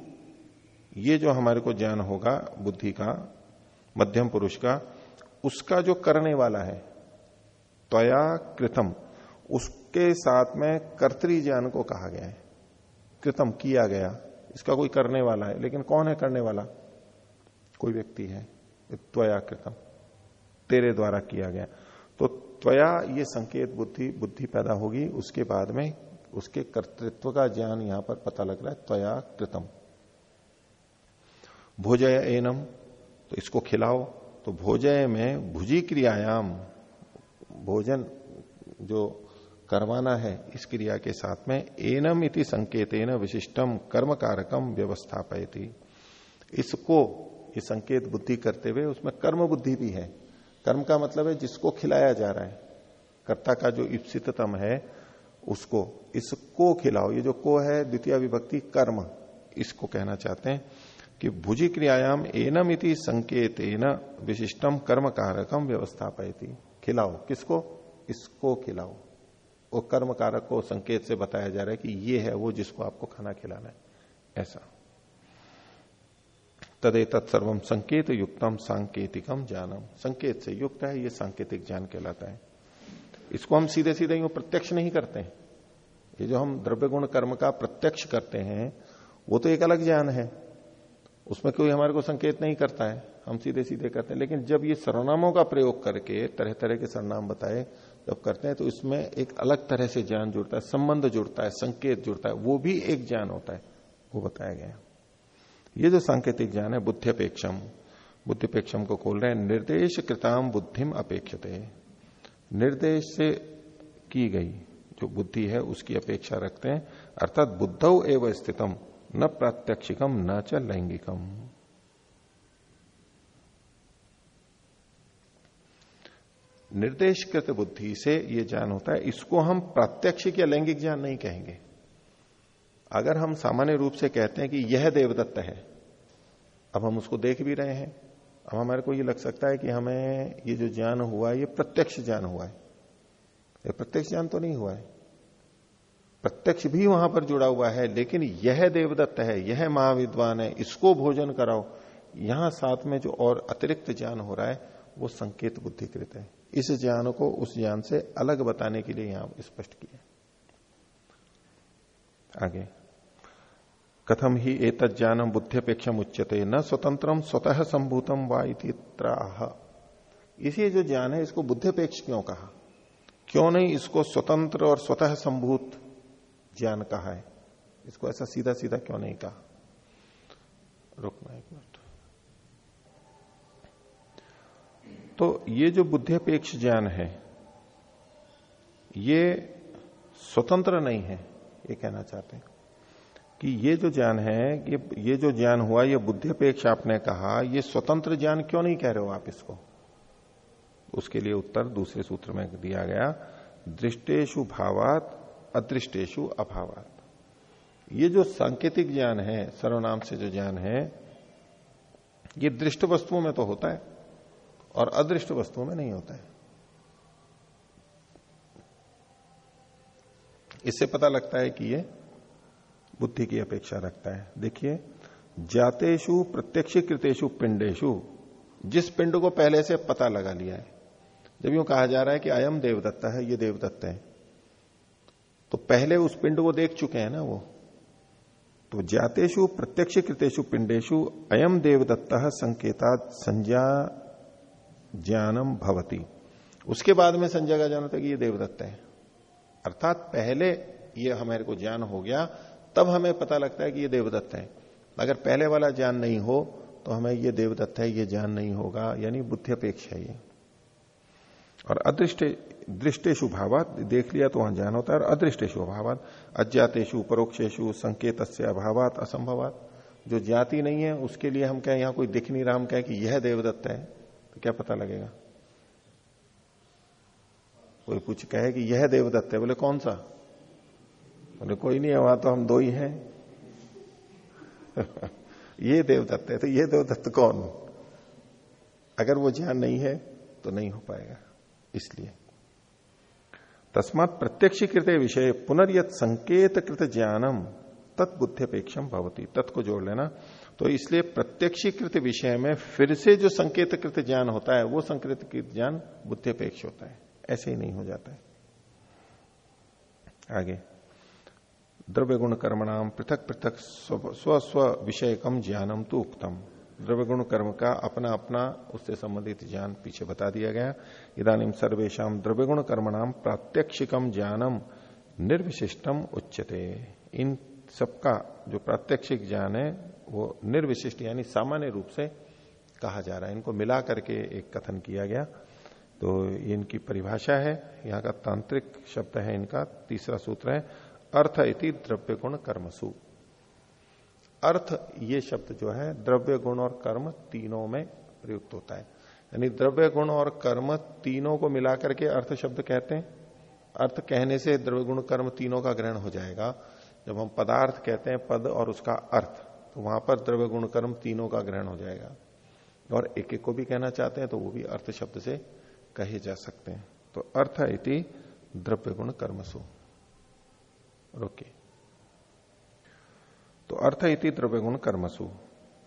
ये जो हमारे को ज्ञान होगा, बुद्धि का, मध्यम पुरुष का, उसका जो करने वाला है, त्वया कृतम, उसके साथ में कर्तरी ज्ञान को कहा गया है। कृतम किया गया, इसका कोई करने वाला है, लेकिन कौन है करने वाला? कोई व्यक्ति है त्वया कृतम, तेरे द्वारा किया गया। तो त्वया ये संकेत बुद्धि बुद्धि पैदा होगी, उसके बाद में उसके कर्तृत्व का ज्ञान यहाँ पर पता लग रहा है, त्वया कृतम। भोजय एनम तो इसको खिलाओ तो भोजय में भुजी क्रियायाम, भोजन जो करवाना है, इस क्रिया के साथ में एनम इति संकेत विशिष्टम कर्म कारकम व्यवस्थापयती। इसको ये संकेत बुद्धि करते हुए, उसमें कर्म बुद्धि भी है। कर्म का मतलब है जिसको खिलाया जा रहा है। कर्ता का जो इप्सितम है, उसको, इसको खिलाओ। ये जो को है, द्वितीय विभक्ति, कर्म, इसको कहना चाहते हैं कि भुजी क्रियायाम एनम इति संकेत विशिष्टम कर्म कारकम व्यवस्थापयती। खिलाओ। किसको? इसको खिलाओ। वो कर्म कारक को संकेत से बताया जा रहा है कि ये है वो जिसको आपको खाना खिलाना है। ऐसा। तदे तत्सर्वम संकेत युक्तम सांकेतिकम ज्ञानम संकेत से युक्त है, ये सांकेतिक ज्ञान कहलाता है। इसको हम सीधे सीधे यूँ प्रत्यक्ष नहीं करते। हैं ये जो हम द्रव्य गुण कर्म का प्रत्यक्ष करते हैं, वो तो एक अलग ज्ञान है। उसमें कोई हमारे को संकेत नहीं करता है। हम सीधे सीधे करते हैं। लेकिन जब ये सर्वनामों का प्रयोग करके तरह तरह के सरनाम बताए, जब करते हैं तो इसमें एक अलग तरह से ज्ञान जुड़ता है, संबंध जुड़ता है, संकेत जुड़ता है। वो भी एक ज्ञान होता है। वो बताया गया ये जो सांकेतिक ज्ञान है, बुद्धिपेक्षम बुद्धिपेक्षम को खोल रहे हैं निर्देश कृताम बुद्धिम अपेक्षते। निर्देश से की गई जो बुद्धि है, उसकी अपेक्षा रखते हैं, अर्थात बुद्ध एवं स्थितम, न प्रात्यक्षिकम, न च लैंगिकम। निर्देशकृत बुद्धि से यह ज्ञान होता है, इसको हम प्रात्यक्षिक या लैंगिक ज्ञान नहीं कहेंगे। अगर हम सामान्य रूप से कहते हैं कि यह देवदत्त है, अब हम उसको देख भी रहे हैं। अब हमारे को ये लग सकता है कि हमें ये जो ज्ञान हुआ है, ये प्रत्यक्ष ज्ञान हुआ है। ये प्रत्यक्ष ज्ञान तो नहीं हुआ है। प्रत्यक्ष भी वहाँ पर जुड़ा हुआ है, लेकिन यह देवदत्त है, यह महाविद्वान है, इसको भोजन कराओ। यहाँ साथ में जो और अतिरिक्त ज्ञान हो रहा है, वो संकेत बुद्धिकृत है। इस ज्ञान को उस ज्ञान से अलग बताने के लिए यहाँ स्पष्ट किया आगे। कथम ही एक ज्ञानम बुद्धिपेक्षम उच्चते न स्वतंत्रम स्वतः संभूतम वा इसी जो ज्ञान है, इसको बुद्धिपेक्ष क्यों कहा? क्यों नहीं इसको स्वतंत्र और स्वतः संभूत ज्ञान कहा है? इसको ऐसा सीधा सीधा क्यों नहीं कहा? रुकना एक मिनट। तो ये जो बुद्धिपेक्ष ज्ञान है, ये स्वतंत्र नहीं है, ये कहना चाहते हैं। कि ये जो ज्ञान है, ये ये जो ज्ञान हुआ, ये बुद्धिपेक्ष आपने कहा, ये स्वतंत्र ज्ञान क्यों नहीं कह रहे हो आप इसको? उसके लिए उत्तर दूसरे सूत्र में दिया गया दृष्टेशु भावात अदृष्टेशु अभावात। ये जो सांकेतिक ज्ञान है, सर्वनाम से जो ज्ञान है, ये दृष्ट वस्तुओं में तो होता है, और अदृष्ट वस्तुओं में नहीं होता है। इससे पता लगता है कि ये बुद्धि की अपेक्षा रखता है। देखिए जातेशु प्रत्यक्ष कृतेशु पिंडेशु जिस पिंड को पहले से पता लगा लिया है, जब यूँ कहा जा रहा है कि अयम देवदत्ता है, ये देवदत्त है। तो पहले उस पिंड को देख चुके हैं ना वो। तो जातेशु प्रत्यक्ष कृतेशु पिंडेशु अयम देवदत्त संकेता संज्ञा ज्ञानम भवती। उसके बाद में संजय का होता है कि ये देवदत्त है। अर्थात पहले ये हमारे को ज्ञान हो गया तब हमें पता लगता है कि ये देवदत्त है। अगर पहले वाला ज्ञान नहीं हो तो हमें ये देवदत्त है, ये ज्ञान नहीं होगा, यानी बुद्धि अपेक्षा है ये। और अदृष्ट दृष्टेशु भावात, देख लिया तो वहाँ ज्ञान होता है, और अदृष्टेशु अभावात अज्ञातेशु परोक्षेशु संकेत से अभावात, असंभवात, जो ज्ञाति नहीं है, उसके लिए हम कहें, यहाँ कोई दिख नहीं रहा, हम कहें कि यह देवदत्त है तो क्या पता लगेगा? कोई कुछ कहे कि यह देवदत्त है, बोले, कौन सा? बोले, कोई नहीं है वहाँ तो हम दो ही हैं। ये देवदत्त है तो ये देवदत्त कौन? अगर वो ज्ञान नहीं है तो नहीं हो पाएगा, इसलिए। तस्मात प्रत्यक्ष कृत विषय पुनर्यत संकेत कृत ज्ञानम तत्बुद्धिपेक्षम भवती, तत् को जोड़ लेना। तो इसलिए प्रत्यक्षीकृत विषय में फिर से जो संकेत कृत ज्ञान होता है, वो संकेत कृत ज्ञान बुद्धिपेक्ष होता है, ऐसे ही नहीं हो जाता है। आगे। द्रव्य गुण कर्मणाम पृथक पृथक स्व स्व विषय कम ज्ञानम तो उक्तम। द्रव्य गुण कर्म का अपना अपना उससे संबंधित ज्ञान पीछे बता दिया गया। इधानी सर्वेशा द्रव्य गुण कर्मणाम प्रात्यक्षिकम ज्ञानम निर्विशिष्टम उच्चते इन सबका जो प्रात्यक्षिक ज्ञान है, वो निर्विशिष्ट यानी सामान्य रूप से कहा जा रहा है। इनको मिला करके एक कथन किया गया। तो इनकी परिभाषा है। यहाँ का तांत्रिक शब्द है इनका। तीसरा सूत्र है अर्थ इति द्रव्य गुण कर्मसु। अर्थ ये शब्द जो है द्रव्य गुण और कर्म तीनों में प्रयुक्त होता है। यानी द्रव्य गुण और कर्म तीनों को मिलाकर के अर्थ शब्द कहते हैं। अर्थ कहने से द्रव्य गुण कर्म तीनों का ग्रहण हो जाएगा। जब हम पदार्थ कहते हैं, पद और उसका अर्थ तो वहाँ पर द्रव्य गुण कर्म तीनों का ग्रहण हो जाएगा। और एक एक को भी कहना चाहते हैं तो वो भी अर्थ शब्द से कहे जा सकते हैं। तो अर्थ इति द्रव्य गुण कर्मसु। रोके। तो अर्थ इति द्रव्य गुण कर्मसु।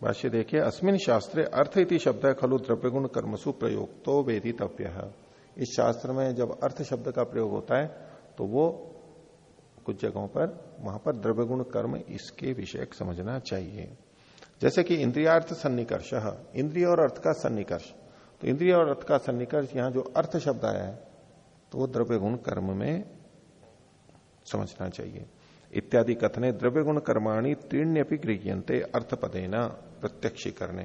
भाष्य देखिए, अस्मिन शास्त्र अर्थ इति शब्द है खलु द्रव्य गुण कर्मसु प्रयोग तो वेदितव्य इस शास्त्र में जब अर्थ शब्द का प्रयोग होता है तो वो कुछ जगहों पर, वहाँ पर द्रव्य गुण कर्म इसके विषय समझना चाहिए। जैसे कि इंद्रियार्थ सन्निकर्ष, इंद्रिय और अर्थ का सन्निकर्ष। तो इंद्रिय और अर्थ का सन्निकर्ष, यहाँ जो अर्थ शब्द आया है तो वो द्रव्य गुण कर्म में समझना चाहिए। इत्यादि कथने द्रव्य गुण कर्माणी तीर्ण्यपि गृहते अर्थ पदे न प्रत्यक्ष करने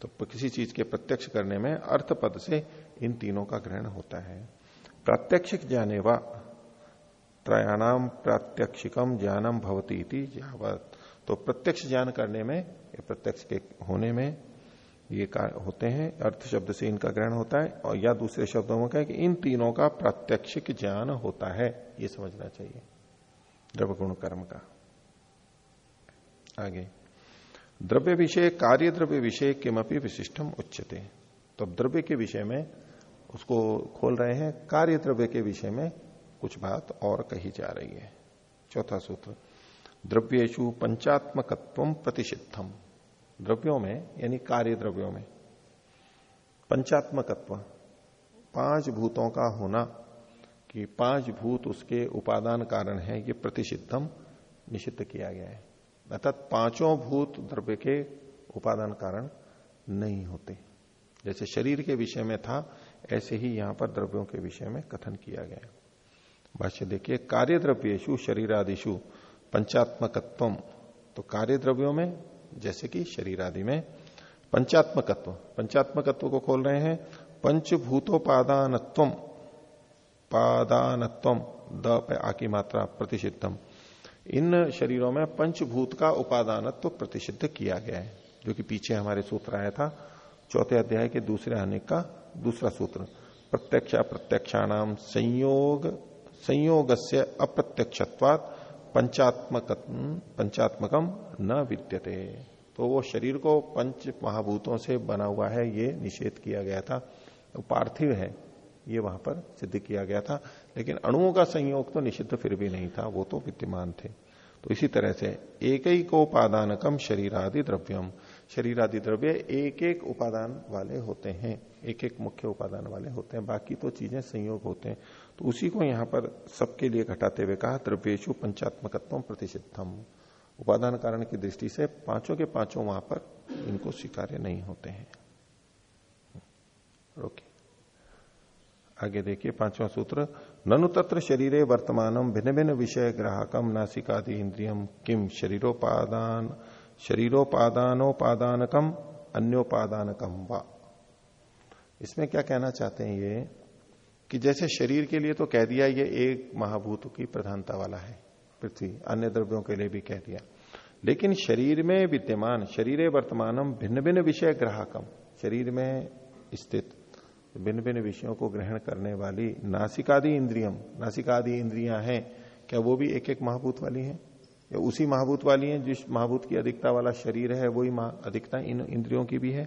तो किसी चीज़ के प्रत्यक्ष करने में अर्थ पद से इन तीनों का ग्रहण होता है। प्रात्यक्षिक जाने व त्रयाणाम प्रात्यक्षिकम ज्ञानम भवती इति तो प्रत्यक्ष ज्ञान करने में प्रत्यक्ष के होने में ये होते हैं, अर्थ शब्द से इनका ग्रहण होता है, और या दूसरे शब्दों में कहें कि इन तीनों का प्रात्यक्षिक ज्ञान होता है, ये समझना चाहिए। द्रव्य गुण कर्म का। आगे। द्रव्य विषय, कार्य द्रव्य विषय किमपी विशिष्टम उच्चते तो द्रव्य के विषय में उसको खोल रहे हैं, कार्य द्रव्य के विषय में कुछ बात और कही जा रही है। चौथा सूत्र। द्रव्येशु पंचात्मकत्व प्रतिषिद्धम। द्रव्यों में, यानी कार्य द्रव्यों में। पंचात्मकत्व। पाँच भूतों का होना कि पाँच भूत उसके उपादान कारण है, ये प्रतिषिद्धम निषिद्ध किया गया है। अर्थात पाँचों भूत द्रव्य के उपादान कारण नहीं होते। जैसे शरीर के विषय में था, ऐसे ही यहाँ पर द्रव्यों के विषय में कथन किया गया भाष्य, देखिए कार्य द्रव्येशु शरीरादिशु पंचात्मकत्व। तो कार्य द्रव्यों में जैसे कि शरीर आदि में पंचात्मकत्व पंचात्मकत्व को खोल रहे हैं। पंचभूतोपादानत्व, पादानत्व, द पे मात्रा प्रतिषिद्धम इन शरीरों में पंचभूत का उपादानत्व प्रतिषिद्ध किया गया है, जो कि पीछे हमारे सूत्र आया था, चौथे अध्याय के दूसरे आने का दूसरा सूत्र। प्रत्यक्ष अप्रत्यक्षाणाम संयोग संयोग से अप्रत्यक्षत्वात पंचात्मक पंचात्मकम न विद्यते। तो वो शरीर को पंच महाभूतों से बना हुआ है, ये निषेध किया गया था। तो पार्थिव है, ये वहाँ पर सिद्ध किया गया था। लेकिन अणुओं का संयोग तो निषिद्ध फिर भी नहीं था, वो तो विद्यमान थे। तो इसी तरह से एक ही को शरीर शरीरादि द्रव्यम। शरीरादि द्रव्य एक एक उपादान वाले होते हैं एक एक मुख्य उपादान वाले होते हैं, बाकी तो चीज़ें संयोग होते हैं। तो उसी को यहाँ पर सबके लिए घटाते हुए कहा द्रव्येशु पंचात्मकत्व प्रतिषिद्धम। उपादान कारण की दृष्टि से पाँचों के पाँचों वहाँ पर इनको स्वीकार्य नहीं होते हैं। रोके आगे देखिए, पांचवा सूत्र, ननु तत्र शरीरे वर्तमानम भिन्न भिन्न विषय ग्राहकम, नासिकादि इंद्रियम, किम शरीरोपादान शरीरोपादानोपादानकम, अन्योपादानकम वा। इसमें क्या कहना चाहते हैं ये? कि जैसे शरीर के लिए तो कह दिया ये एक महाभूत की प्रधानता वाला है, पृथ्वी, अन्य द्रव्यों के लिए भी कह दिया। लेकिन शरीर में विद्यमान, शरीर वर्तमानम भिन्न भिन्न विषय ग्राहकम, शरीर में स्थित भिन्न भिन्न विषयों को ग्रहण करने वाली नासिकादि इंद्रियम, नासिकादि इंद्रियाँ हैं, क्या वो भी एक एक महाभूत वाली हैं? या उसी महाभूत वाली है, जिस महाभूत की अधिकता वाला शरीर है, वही अधिकता इन इंद्रियों की भी है।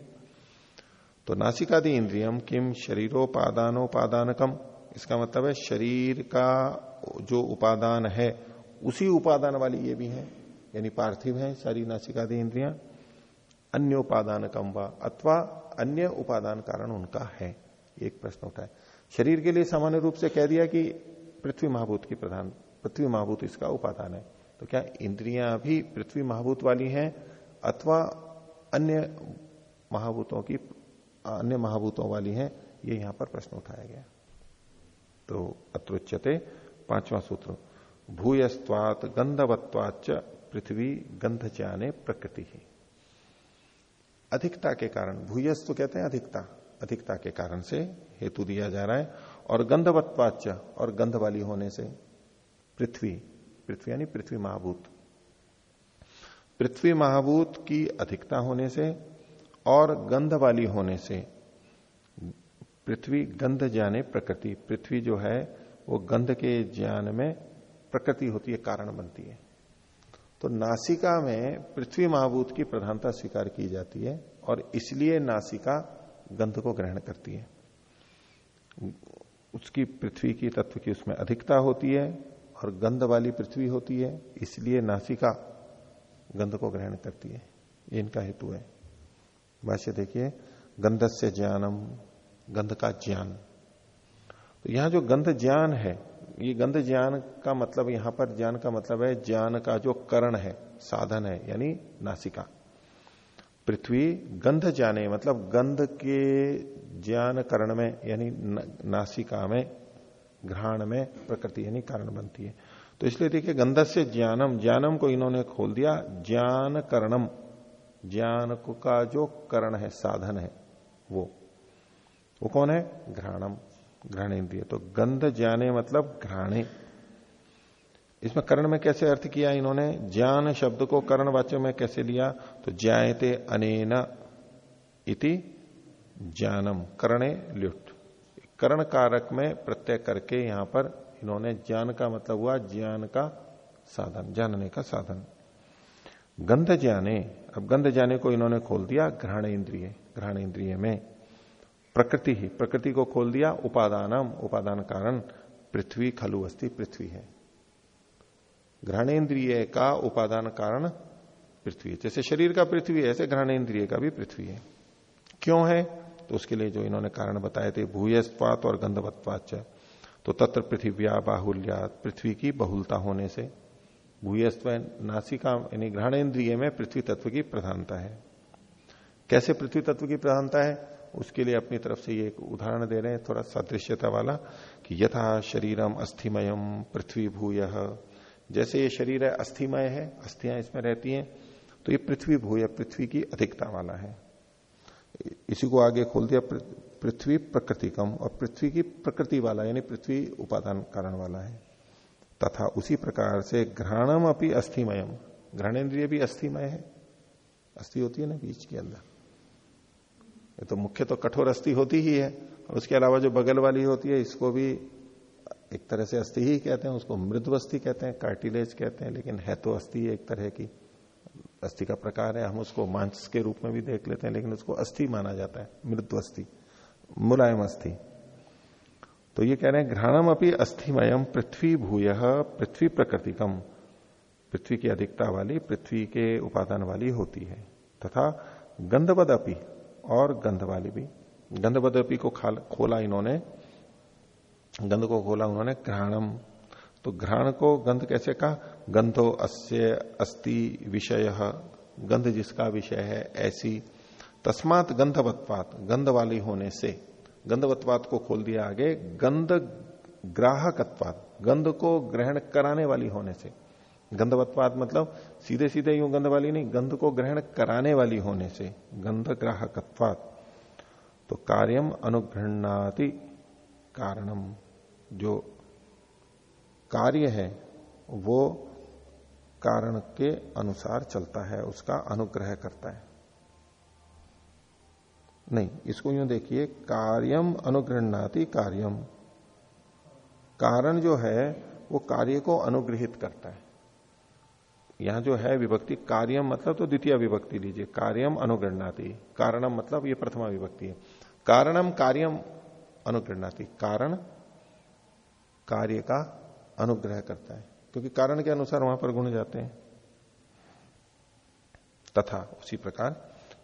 तो नासिकादि इंद्रियम किम शरीरोपादानोपादानकम, इसका मतलब है शरीर का जो उपादान है, उसी उपादान वाली ये भी है, यानी पार्थिव है सारी नासिकादि इंद्रिया अन्य उपादान कम व, अथवा अन्य उपादान कारण उनका है, एक प्रश्न उठा है। शरीर के लिए सामान्य रूप से कह दिया कि पृथ्वी महाभूत की प्रधान पृथ्वी महाभूत इसका उपादान है। तो क्या इंद्रियाँ भी पृथ्वी महाभूत वाली हैं, अथवा अन्य महाभूतों की, अन्य महाभूतों वाली हैं? ये यहाँ पर प्रश्न उठाया गया। तो अत्रुच्यते, पांचवा सूत्र भूयस्वात गंधवत्वाच पृथ्वी गंध जाने प्रकृति। ही अधिकता के कारण भूयस तो कहते हैं अधिकता। अधिकता के कारण से हेतु दिया जा रहा है, और गंधवत्वाच और गंध वाली होने से पृथ्वी पृथ्वी, यानी पृथ्वी महाभूत। पृथ्वी महाभूत की अधिकता होने से और गंध वाली होने से, पृथ्वी गंध जाने प्रकृति, पृथ्वी जो है, वो गंध के ज्ञान में प्रकृति होती है, कारण बनती है। तो नासिका में पृथ्वी महाभूत की प्रधानता स्वीकार की जाती है और इसलिए नासिका गंध को ग्रहण करती है। उसकी पृथ्वी की तत्व की उसमें अधिकता होती है और गंध वाली पृथ्वी होती है, इसलिए नासिका गंध को ग्रहण करती है। इनका हेतु है। भाष्य देखिए गंध से ज्ञानम, गंध का ज्ञान। तो यहाँ जो गंध ज्ञान है, ये गंध ज्ञान का मतलब यहाँ पर ज्ञान का मतलब है ज्ञान का जो करण है, साधन है, यानी नासिका। पृथ्वी गंध जाने मतलब गंध के ज्ञान करण में, यानी नासिका में घ्राण में प्रकृति यानी कारण बनती है। तो इसलिए देखिए गंध से ज्ञानम ज्ञानम को इन्होंने खोल दिया, ज्ञान करणम। ज्ञान का जो करण है, साधन है, वो। वो कौन है? घ्राणम घ्राण इंद्रिय तो गंध ज्ञाने मतलब घ्राणे। इसमें कर्ण में कैसे अर्थ किया इन्होंने? ज्ञान शब्द को कर्ण वाच्य में कैसे लिया? तो ज्यायते अनेन इति ज्ञानम, कर्णे ल्युट। कर्ण कारक में प्रत्यय करके यहाँ पर इन्होंने ज्ञान का मतलब हुआ, ज्ञान का साधन, जानने का साधन। गंध ज्ञाने अब गंध जाने को इन्होंने खोल दिया ग्रहण इंद्रिय ग्रहण इंद्रिय में। प्रकृति ही, प्रकृति को खोल दिया, उपादानम, उपादान कारण पृथ्वी, खलु अस्थि, पृथ्वी है। ग्रहणेन्द्रिय का उपादान कारण पृथ्वी है। जैसे शरीर का पृथ्वी है, ऐसे ग्रहणेन्द्रिय का भी पृथ्वी है। क्यों है? तो उसके लिए जो इन्होंने कारण बताए थे भूयस्वात और गंधवत्वाच तो तत्र पृथ्व्या बाहुल्या पृथ्वी की बहुलता होने से भूयस्व नासिका, यानी ग्रहणेन्द्रिय में पृथ्वी तत्व की प्रधानता है। कैसे पृथ्वी तत्व की प्रधानता है? उसके लिए अपनी तरफ़ से ये एक उदाहरण दे रहे हैं, थोड़ा सादृश्यता वाला, कि यथा शरीरम अस्थिमयम पृथ्वी भूय। जैसे ये शरीर है, अस्थिमय है, अस्थियाँ इसमें रहती हैं तो ये पृथ्वी भूय, पृथ्वी की अधिकता वाला है। इसी को आगे खोल दिया पृथ्वी प्रकृति कम और पृथ्वी की प्रकृति वाला, यानी पृथ्वी उपादान कारण वाला है। तथा उसी प्रकार से घ्राणम अपनी अस्थिमयम। घ्राणेन्द्रिय भी अस्थिमय है। अस्थि होती है ना बीच के अंदर? ये तो मुख्य तो कठोर अस्थि होती ही है। और उसके अलावा जो बगल वाली होती है, इसको भी एक तरह से अस्थि ही कहते हैं, उसको मृदवस्थी कहते हैं, कार्टिलेज कहते हैं, लेकिन है तो अस्थि एक तरह की। अस्थि का प्रकार है, हम उसको मांस के रूप में भी देख लेते हैं, लेकिन उसको अस्थि माना जाता है, मृदु मुलायम अस्थि। तो ये कह रहे हैं, घ्राणम अपनी अस्थिमयम पृथ्वी भूय, पृथ्वी प्रकृतिकम पृथ्वी की अधिकता वाली, पृथ्वी के उपादान वाली होती है। तथा गंधवद अपी, और गंध वाली भी। गंधवद अपी को खोला इन्होंने, गंध को खोला उन्होंने घ्राणम। तो घ्राण को गंध कैसे कहा? गंधो अस्य अस्ति विषय। गंध जिसका विषय है, ऐसी। तस्मात गंधवत्वात गंध वाली होने से। गंधवत्वात को खोल दिया आगे, गंध ग्राहकत्वात, गंध को ग्रहण कराने वाली होने से। गंधवत्वाद मतलब सीधे सीधे यूँ गंध वाली नहीं, गंध को ग्रहण कराने वाली होने से। गंध ग्राहकत्वात। तो कार्यम अनुग्रहणाति कारणम, जो कार्य है, वो कारण के अनुसार चलता है, उसका अनुग्रह करता है। नहीं, इसको यूँ देखिए, कार्यम अनुग्रहणाति कार्यम। कारण जो है, वो कार्य को अनुग्रहित करता है। यहाँ जो है विभक्ति, कार्यम मतलब तो द्वितीय विभक्ति लीजिए, कार्यम अनुग्रहणाति कारणम मतलब ये प्रथमा विभक्ति है। कारणम, कार्यम अनुग्रहणाति कारण, कार्य का अनुग्रह करता है, क्योंकि कारण के अनुसार वहाँ पर गुण जाते हैं। तथा उसी प्रकार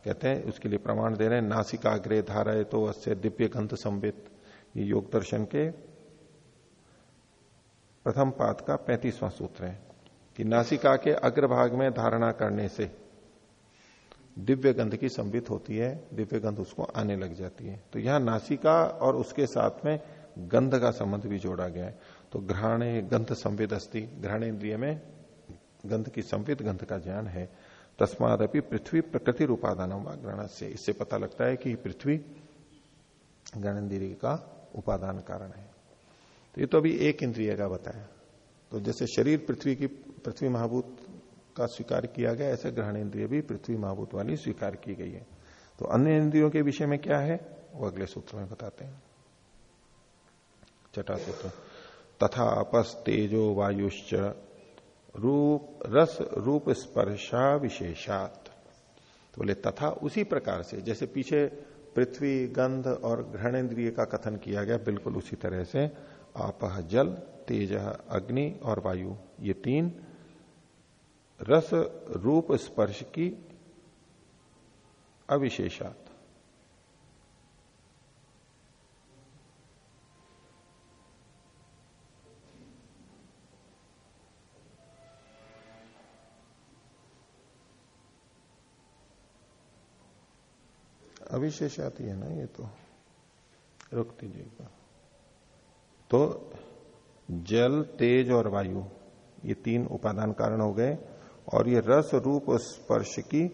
कहते हैं, उसके लिए प्रमाण दे रहे हैं, नासिकाग्रे धारा तो अस्य दिव्य गंध संबित ये योग दर्शन के प्रथम पाद का पैंतीसवां सूत्र है कि नासिका के अग्रभाग में धारणा करने से दिव्य गंध की संबित होती है दिव्य गंध उसको आने लग जाती है। तो यहाँ नासिका और उसके साथ में गंध का संबंध भी जोड़ा गया है। तो घ्राणे गंध संविद अस्थि घ्राण इंद्रिय में गंध की संविद गंध का ज्ञान है। तस्मादपि पृथ्वी प्रकृति रूपादान ग्रहण से इससे पता लगता है कि पृथ्वी ग्रहण इंद्रिय का उपादान कारण है। तो ये तो अभी एक इंद्रिय का बताया। तो जैसे शरीर पृथ्वी की, पृथ्वी महाभूत का स्वीकार किया गया, ऐसे ग्रहण इंद्रिय भी पृथ्वी महाभूत वाली स्वीकार की गई है। तो अन्य इंद्रियों के विषय में क्या है? वो अगले सूत्र में बताते हैं। चटा सूत्र। तथा अपस तेजो वायुश्च रूप, रस रूप स्पर्शा विशेषात। तो बोले, तथा उसी प्रकार से, जैसे पीछे पृथ्वी, गंध और ग्रहणेन्द्रिय का कथन किया गया, बिल्कुल उसी तरह से, आपह जल, तेज अग्नि और वायु, ये तीन रस रूप स्पर्श की अविशेषात अविशेष आती है ना ये तो। रुक दीजिएगा तो जल, तेज और वायु, ये तीन उपादान कारण हो गए और ये रस रूप स्पर्श की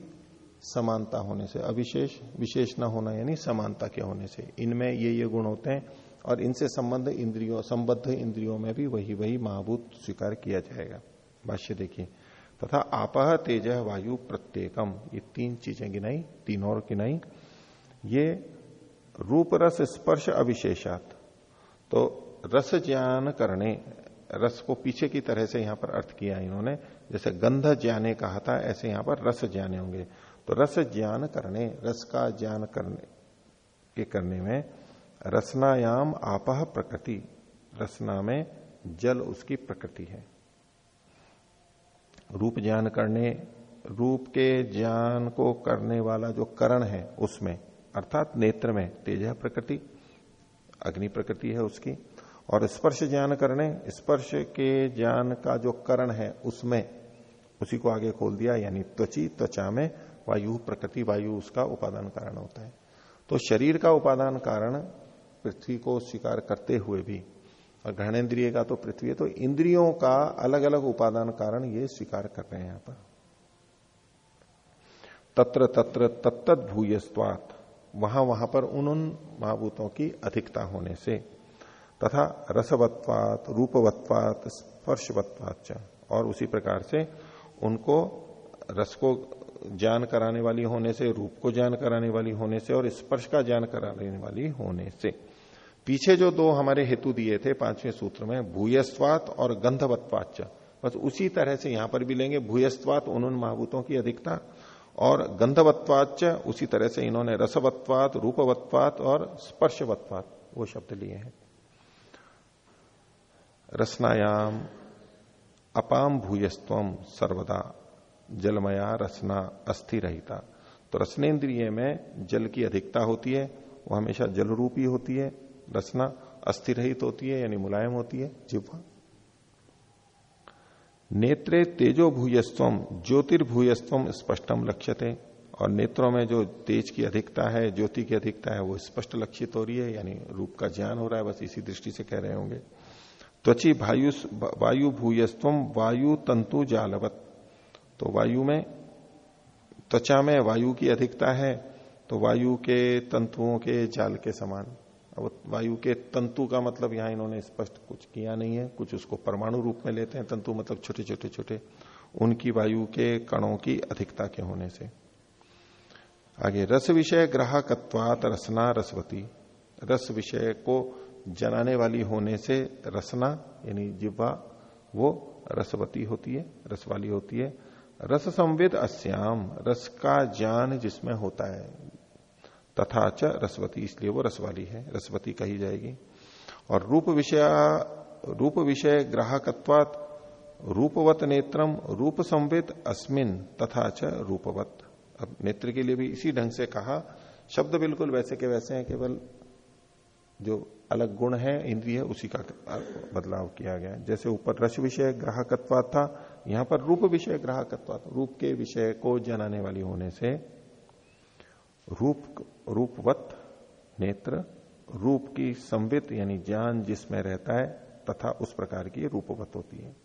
समानता होने से, अविशेष, विशेष ना होना यानी समानता के होने से। इनमें ये ये गुण होते हैं और इनसे संबंध इंद्रियों, संबद्ध इंद्रियों में भी वही वही महाभूत स्वीकार किया जाएगा। भाष्य देखिए। तथा आपह तेज वायु प्रत्येकम, ये तीन चीज़ें गिनाई, तीन और गिनाई। ये रूप रस स्पर्श अविशेषात। तो रस ज्ञान करने, रस को पीछे की तरह से यहाँ पर अर्थ किया इन्होंने। जैसे गंध ज्ञाने कहा था, ऐसे यहाँ पर रस ज्ञाने होंगे। तो रस ज्ञान करने, रस का ज्ञान करने, के करने में रसनायाम आपह प्रकृति। रसना में जल उसकी प्रकृति है। रूप ज्ञान करने, रूप के ज्ञान को करने वाला जो करण है, उसमें अर्थात नेत्र में तेज है प्रकृति, अग्नि प्रकृति है उसकी, और स्पर्श ज्ञान करने, स्पर्श के ज्ञान का जो करण है उसमें, उसी को आगे खोल दिया, यानी त्वची, त्वचा में वायु, प्रकृति, वायु उसका उपादान कारण होता है। तो शरीर का उपादान कारण पृथ्वी को स्वीकार करते हुए भी, और ग्रहणेन्द्रिय का तो पृथ्वी है तो इंद्रियों का अलग अलग उपादान कारण ये स्वीकार कर रहे हैं यहाँ पर। तत्र तत्र तत्त भूयस्वात वहाँ वहाँ पर उन उन महाभूतों की अधिकता होने से, तथा रसवत्वात, रूपवत्वात स्पर्शवत्वात और उसी प्रकार से उनको रस को ज्ञान कराने वाली होने से, रूप को ज्ञान कराने वाली होने से, और स्पर्श का ज्ञान कराने वाली होने से। पीछे जो दो हमारे हेतु दिए थे पाँचवें सूत्र में, भूयस्वात और गंधवत्वाच बस उसी तरह से यहाँ पर भी लेंगे, भूयस्वात उन महाभूतों की अधिकता और गंधवत्वाच उसी तरह से इन्होंने रसवत्वात, रूपवत्वात और स्पर्शवत्वात वो शब्द लिए हैं। रसनायाम, अपाम भूयस्व सर्वदा, जलमया रसना अस्थि रहता तो रसनेन्द्रिय में जल की अधिकता होती है, वो हमेशा जल रूपी होती है, रसना अस्थिर रहित होती है, यानी मुलायम होती है, जिह्वा। नेत्रे तेजो भूयस्व ज्योतिर्भूयस्व स्पष्टम लक्ष्यते। और नेत्रों में जो तेज की अधिकता है, ज्योति की अधिकता है, वो स्पष्ट लक्षित हो रही है, यानी रूप का ज्ञान हो रहा है, बस इसी दृष्टि से कह रहे होंगे। त्वची भायु वायु भूयस्व वायु तंतु जालवत। तो वायु में, त्वचा में वायु की अधिकता है तो वायु के तंतुओं के जाल के समान। अब वायु के तंतु का मतलब यहाँ इन्होंने स्पष्ट कुछ किया नहीं है। कुछ उसको परमाणु रूप में लेते हैं, तंतु मतलब छोटे छोटे छोटे। उनकी वायु के कणों की अधिकता के होने से। आगे, रस विषय ग्राहकत्वात रसना रसवती। रस विषय को जनाने वाली होने से रसना, यानी जिब्वा वो रसवती होती है, रस वाली होती है। रस संवेद अस्याम, रस का ज्ञान जिसमें होता है। तथा च रसवती, इसलिए वो रसवाली है, रसवती कही जाएगी। और रूप विषय रूप विषय ग्राहकत्वात रूपवत नेत्रम रूप संवेद अस्मिन तथा च रूपवत। अब नेत्र के लिए भी इसी ढंग से कहा, शब्द बिल्कुल वैसे के वैसे हैं, केवल जो अलग गुण है, इंद्रिय है, उसी का बदलाव किया गया जैसे ऊपर रस विषय ग्राहकत्वात था, यहाँ पर रूप विषय ग्राहकत्वात, रूप के विषय को जनाने वाली होने से रूप, रूपवत नेत्र, रूप की संवित, यानी ज्ञान जिसमें रहता है, तथा उस प्रकार की रूपवत होती है।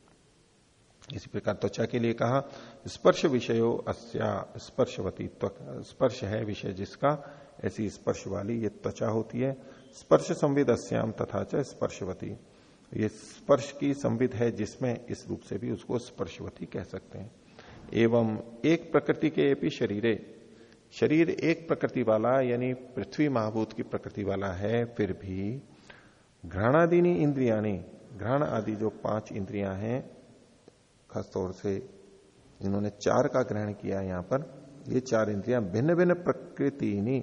इसी प्रकार त्वचा के लिए कहा, स्पर्श विषयो अस्या, स्पर्शवती स्पर्श है विषय जिसका, ऐसी स्पर्श वाली ये त्वचा होती है। स्पर्श संविद अस्याम तथा च स्पर्शवती। ये स्पर्श की संविद है जिसमें इस रूप से भी उसको स्पर्शवती कह सकते हैं। एवं एक प्रकृति के एपी शरीरे शरीर एक प्रकृति वाला, यानी पृथ्वी महाभूत की प्रकृति वाला है, फिर भी घ्राणादीनी इंद्रियानी घ्राण आदि जो पाँच इंद्रियाँ हैं खासतौर से इन्होंने चार का ग्रहण किया यहाँ पर, ये चार इंद्रियाँ भिन्न भिन्न प्रकृति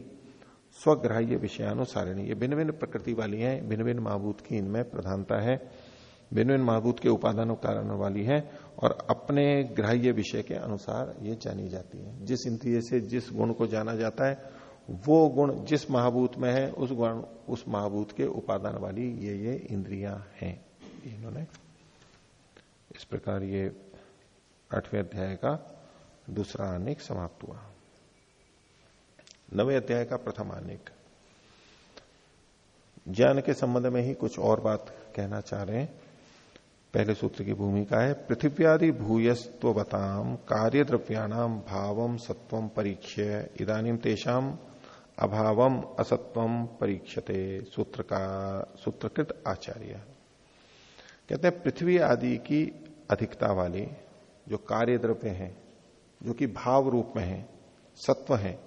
स्वग्राह्य विषयानुसारिणी। ये भिन्न भिन्न प्रकृति वाली हैं भिन्न भिन्न महाभूत की इनमें प्रधानता है भिन्न भिन्न महाभूत के उपादानों कारण वाली है और अपने ग्राह्य विषय के अनुसार ये जानी जाती है। जिस इंद्रिय से जिस गुण को जाना जाता है, वो गुण जिस महाभूत में है, उस गुण, उस महाभूत के उपादान वाली ये ये इंद्रियाँ हैं। इन्होंने इस प्रकार ये आठवें अध्याय का दूसरा अनेक समाप्त हुआ। नवे अध्याय का प्रथम अनेक। ज्ञान के संबंध में ही कुछ और बात कहना चाह रहे हैं। पहले सूत्र की भूमिका है, पृथ्व्यादि भूयस्वताम कार्य द्रव्याणाम भावम सत्वम परीक्ष इदानीम तेषाम अभावम असत्वम परीक्षते सूत्र का सूत्रकृत आचार्य। कहते हैं, पृथ्वी आदि की अधिकता वाले जो कार्य द्रव्य हैं, जो कि भाव रूप में है, सत्व है,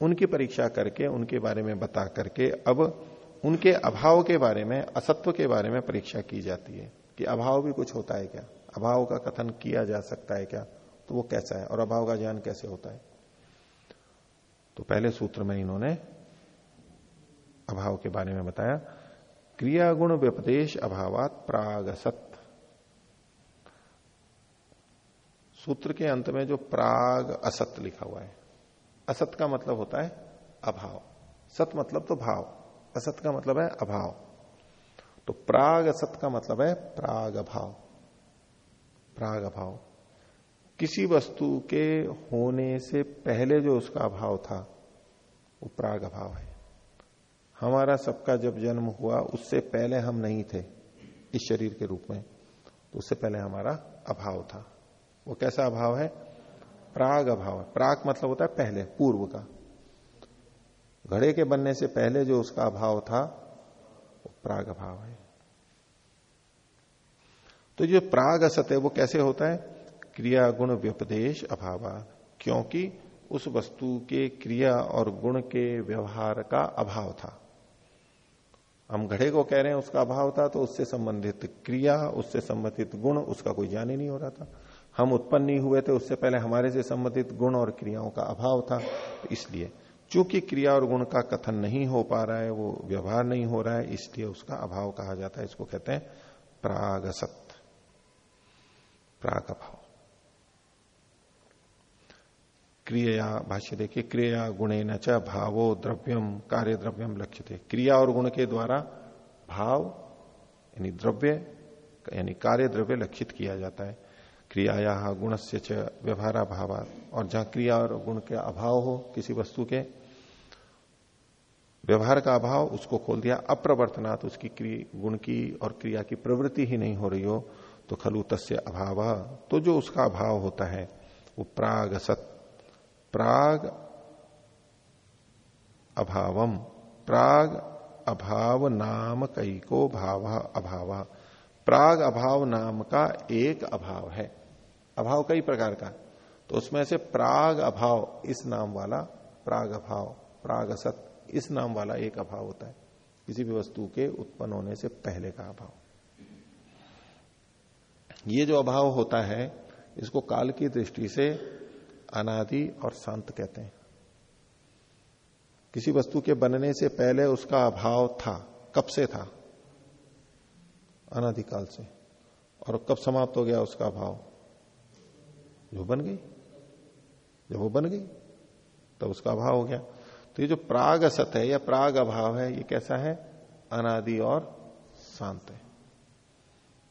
उनकी परीक्षा करके, उनके बारे में बता करके, अब उनके अभाव के बारे में, असत्व के बारे में परीक्षा की जाती है। कि अभाव भी कुछ होता है क्या? अभाव का कथन किया जा सकता है क्या? तो वो कैसा है? और अभाव का ज्ञान कैसे होता है? तो पहले सूत्र में इन्होंने अभाव के बारे में बताया। क्रिया गुण व्यपदेश अभावात प्राग असत सूत्र के अंत में जो प्राग असत लिखा हुआ है। असत का मतलब होता है अभाव। सत मतलब तो भाव। असत का मतलब है अभाव। तो प्राग असत का मतलब है प्राग अभाव प्राग अभाव किसी वस्तु के होने से पहले जो उसका अभाव था, वो प्राग अभाव है। हमारा सबका जब जन्म हुआ, उससे पहले हम नहीं थे इस शरीर के रूप में तो उससे पहले हमारा अभाव था। वो कैसा अभाव है? प्राग अभाव है। प्राग मतलब होता है पहले, पूर्व का। घड़े के बनने से पहले जो उसका अभाव था प्राग अभाव है तो जो प्राग असत है, वो कैसे होता है? क्रिया, गुण, व्यपदेश, अभाव। क्योंकि उस वस्तु के क्रिया और गुण के व्यवहार का अभाव था। हम घड़े को कह रहे हैं, उसका अभाव था तो उससे संबंधित क्रिया, उससे संबंधित गुण, उसका कोई ज्ञान ही नहीं हो रहा था। हम उत्पन्न नहीं हुए थे, उससे पहले हमारे से संबंधित गुण और क्रियाओं का अभाव था तो इसलिए चूँकि क्रिया और गुण का कथन नहीं हो पा रहा है, वो व्यवहार नहीं हो रहा है, इसलिए उसका अभाव कहा जाता है, इसको कहते हैं प्रागसत। प्राग अभाव क्रिया भाष्य देखिए, क्रिया गुणे न च भावो द्रव्यम, कार्य द्रव्यम लक्ष्य थे क्रिया और गुण के द्वारा भाव, यानी द्रव्य, यानी कार्य द्रव्य लक्षित किया जाता है। क्रियाया गुण से च व्यवहार अभाव और जहाँ क्रिया और गुण के अभाव हो किसी वस्तु के व्यवहार का अभाव, उसको खोल दिया। अप्रवर्तनात् उसकी गुण की और क्रिया की प्रवृत्ति ही नहीं हो रही हो तो खलु तस्य अभाव। तो जो उसका अभाव होता है, वो प्राग सत, प्राग अभावम। प्राग अभाव नाम कई को भाव अभाव। प्राग अभाव नाम का एक अभाव है। अभाव कई प्रकार का। तो उसमें से प्राग अभाव इस नाम वाला, प्राग अभाव, प्राग असत इस नाम वाला एक अभाव होता है। किसी भी वस्तु के उत्पन्न होने से पहले का अभाव। ये जो अभाव होता है, इसको काल की दृष्टि से अनादि और शांत कहते हैं। किसी वस्तु के बनने से पहले उसका अभाव था, कब से था? अनादिकाल से। और कब समाप्त हो गया उसका अभाव? जो बन गई। जब वो बन गई, तब उसका अभाव हो गया। तो ये जो प्राग असत है या प्राग अभाव है, ये कैसा है? अनादि और शांत है।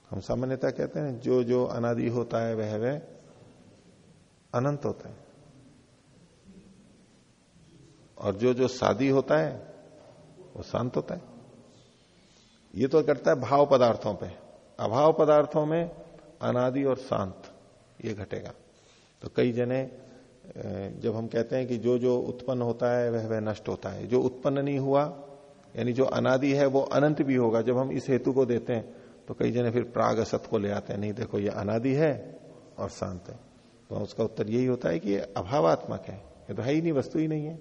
हम सामान्यता कहते हैं, जो जो अनादि होता है, वह वह अनंत होता है। और जो जो शादी होता है, वो शांत होता है। ये तो करता है भाव पदार्थों पे। अभाव पदार्थों में अनादि और शांत, ये घटेगा। तो कई जने जब हम कहते हैं कि जो जो उत्पन्न होता है, वह वह नष्ट होता है। जो उत्पन्न नहीं हुआ, यानी जो अनादि है, वो अनंत भी होगा। जब हम इस हेतु को देते हैं तो कई जने फिर प्राग असत को ले आते हैं। नहीं, देखो, ये अनादि है और शांत है। तो उसका उत्तर यही होता है कि ये अभावात्मक है। ये तो है ही नहीं, वस्तु ही नहीं है।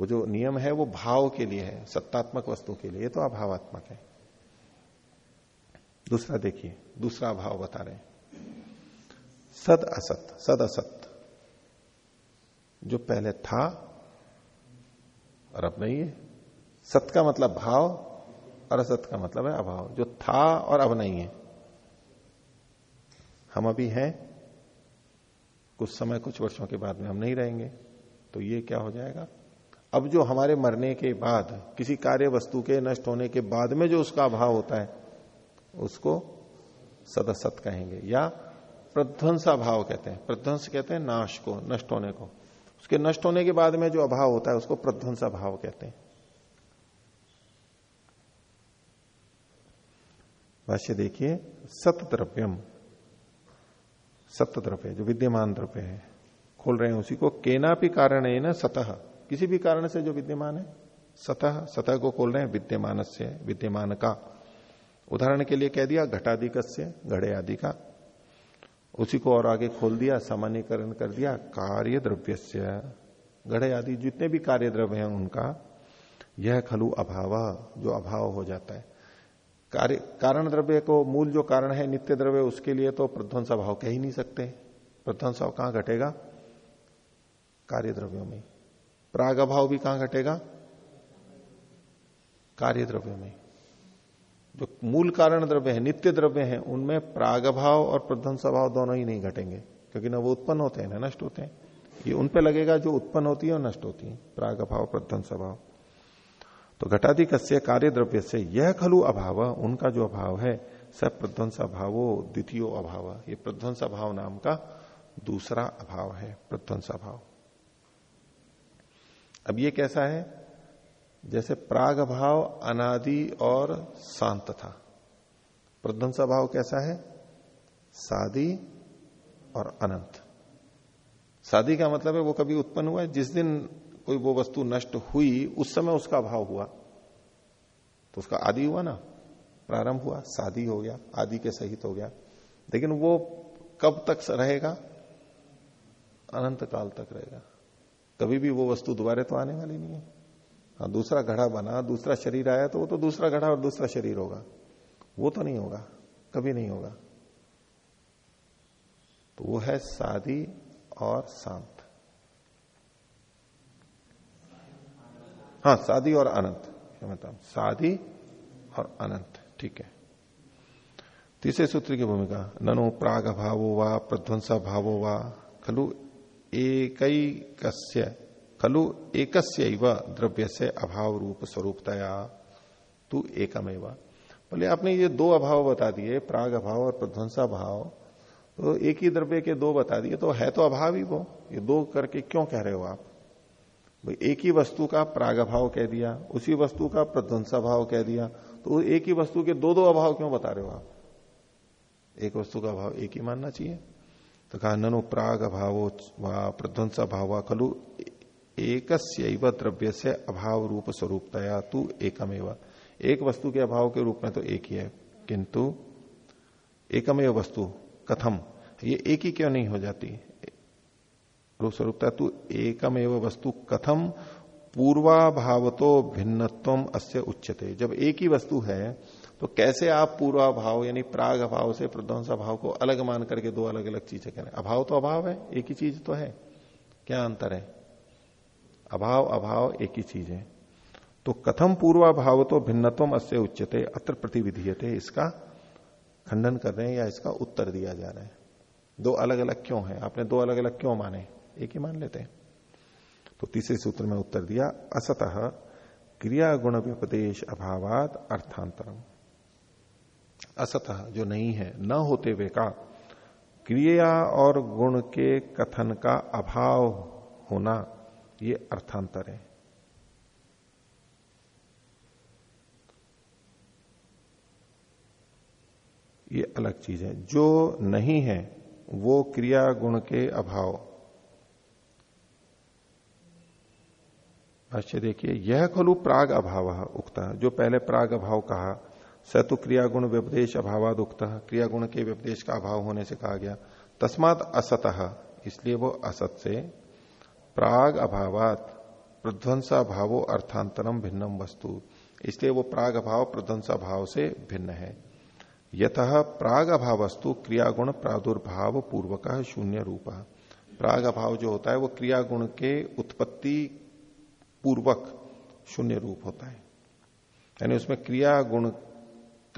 वो जो नियम है, वो भाव के लिए है, सत्तात्मक वस्तु के लिए। तो अभावात्मक है। दूसरा देखिए, दूसरा अभाव बता रहे हैं। सद असत सद असत। जो पहले था और अब नहीं है। सत का मतलब भाव और असत का मतलब है अभाव। जो था और अब नहीं है। हम अभी हैं, कुछ समय, कुछ वर्षों के बाद में हम नहीं रहेंगे तो ये क्या हो जाएगा? अब जो हमारे मरने के बाद, किसी कार्य वस्तु के नष्ट होने के बाद में जो उसका अभाव होता है, उसको सदसत कहेंगे या प्रध्वंसा भाव कहते हैं। प्रध्वंस कहते हैं नाश को, नष्ट होने को। उसके नष्ट होने के बाद में जो अभाव होता है, उसको प्रध्वंस अभाव कहते हैं। भाष्य देखिए सत द्रव्यम सत्य द्रव्य जो विद्यमान द्रव्य है, खोल रहे हैं उसी को। केना भी कारण है ना सतह किसी भी कारण से जो विद्यमान है सतह सतह को खोल रहे हैं विद्यमान से विद्यमान का उदाहरण के लिए कह दिया घटाधिक से घड़े आदि का। उसी को और आगे खोल दिया, सामान्यकरण कर दिया कार्य द्रव्य घड़े आदि जितने भी कार्य द्रव्य हैं उनका, यह खलु अभाव, जो अभाव हो जाता है। कार्य, कारण द्रव्य को मूल जो कारण है नित्य द्रव्य, उसके लिए तो प्रध्वंस अभाव कह ही नहीं सकते। प्रध्वंस कहाँ घटेगा? कार्य द्रव्यों में। प्राग अभाव भी कहाँ घटेगा? कार्य द्रव्य में। जो मूल कारण द्रव्य है, नित्य द्रव्य है, उनमें प्राग भाव और प्रध्वंस भाव दोनों ही नहीं घटेंगे, क्योंकि ना वो उत्पन्न होते हैं, ना नष्ट होते हैं। ये उन पे लगेगा जो उत्पन्न होती है और नष्ट होती है प्राग भाव प्रध्वंस भाव तो घटाधिक कार्य द्रव्य से यह खलु अभाव, उनका जो अभाव है सब प्रध्वंस अभावो द्वितीय अभाव। ये प्रध्वंस अभाव नाम का दूसरा अभाव है प्रध्वंस अभाव अब ये कैसा है? जैसे प्राग भाव, अनादि और शांत था। प्रध्वंस भाव कैसा है? सादी और अनंत। शादी का मतलब है वो कभी उत्पन्न हुआ है। जिस दिन कोई वो वस्तु नष्ट हुई, उस समय उसका भाव हुआ। तो उसका आदि हुआ ना? प्रारंभ हुआ शादी हो गया, आदि के सहित हो गया। लेकिन वो कब तक रहेगा? अनंत काल तक रहेगा। कभी भी वो वस्तु दोबारा तो आने वाली नहीं है। हाँ दूसरा घड़ा बना, दूसरा शरीर आया तो वो तो दूसरा घड़ा और दूसरा शरीर होगा। वो तो नहीं होगा, कभी नहीं होगा। तो वो है शादी और शांत। हाँ शादी और अनंत मतलब शादी और अनंत, ठीक है। तीसरे सूत्र की भूमिका, ननो प्राग भावो वा, प्रध्वंस भावो वा, खलु एक खलु एक द्रव्य से अभाव रूप स्वरूपतया तू एकमेवा। बोले आपने ये दो अभाव बता दिए, प्राग अभाव और प्रध्वंसा भाव तो एक ही द्रव्य के दो बता दिए तो है तो अभाव ही वो। ये दो करके क्यों कह रहे हो आप? एक ही वस्तु का प्राग अभाव कह दिया, उसी वस्तु का प्रध्वंसा भाव कह दिया तो एक ही वस्तु के दो दो अभाव क्यों बता रहे हो आप? एक वस्तु का अभाव एक ही मानना चाहिए। तो कहा, ननु प्राग अभाव व प्रध्वंस भाव खलु एक द्रव्य से अभाव रूप स्वरूप तया तू एकमेव। एक वस्तु के अभाव के रूप में तो एक ही है। किंतु एकमेव वस्तु, कथम, ये एक ही क्यों नहीं हो जाती? रूप स्वरूपता तू एकम एवं वस्तु, कथम पूर्वाभाव तो भिन्नत्व अस्य उच्चते जब एक ही वस्तु है तो कैसे आप पूर्वाभाव, यानी प्राग अभाव से प्रध्वंस भाव को अलग मान करके दो अलग अलग चीज़ें करें? अभाव तो अभाव है, एक ही चीज़ तो है। क्या अंतर है? अभाव अभाव एक ही चीज़ है। तो कथम पूर्वाभाव तो भिन्नत्व अस्य उच्चते अत्र प्रतिविधीयते, इसका खंडन कर रहे हैं या इसका उत्तर दिया जा रहा है। दो अलग अलग क्यों है? आपने दो अलग अलग क्यों माने? एक ही मान लेते हैं। तो तीसरे सूत्र में उत्तर दिया, असतः क्रिया गुण व्यपदेश अभावात अर्थांतरम। असतः जो नहीं है, न होते हुए का क्रिया और गुण के कथन का अभाव होना ये अर्थांतर है। ये अलग चीज़ है। जो नहीं है, वो क्रिया गुण के अभाव। भाष्य देखिए, यह खलु प्राग अभाव उक्त। जो पहले प्राग अभाव कहा सतु क्रिया गुण व्यपदेश अभावाद उक्त। क्रिया गुण के व्यपदेश का अभाव होने से कहा गया। तस्मात असत, इसलिए वो असत से प्राग अभावात। प्रध्वंसा भावो अर्थांतरम भिन्नम वस्तु। इसलिए वो प्राग अभाव प्रध्वंसा भाव से भिन्न है। यथ प्राग अभाव वस्तु क्रियागुण प्रादुर्भाव पूर्वक शून्य रूप प्राग अभाव जो होता है, वो क्रिया गुण के उत्पत्ति पूर्वक शून्य रूप होता है। यानी उसमें क्रिया गुण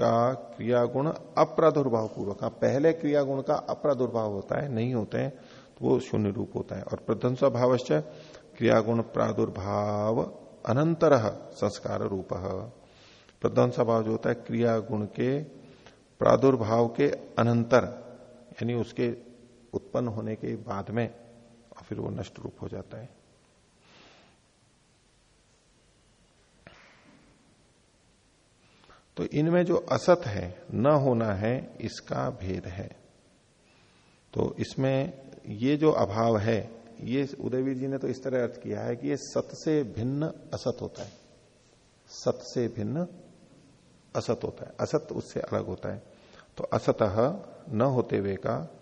का क्रिया गुण अप्रादुर्भाव पूर्वक हाँ पहले क्रिया गुण का अप्रादुर्भाव होता है, नहीं होते हैं। वो शून्य रूप होता है। और प्रध्वंस भावश्च क्रिया गुण प्रादुर्भाव अनंतर संस्कार रूप। प्रध्वंस भाव जो होता है क्रिया गुण के प्रादुर्भाव के अनंतर, यानी उसके उत्पन्न होने के बाद में, और फिर वो नष्ट रूप हो जाता है। तो इनमें जो असत है, न होना है, इसका भेद है। तो इसमें ये जो अभाव है, ये उदयवीर जी ने तो इस तरह अर्थ किया है कि ये सत से भिन्न असत होता है। सत से भिन्न असत होता है। असत उससे अलग होता है। तो असत न होते हुए का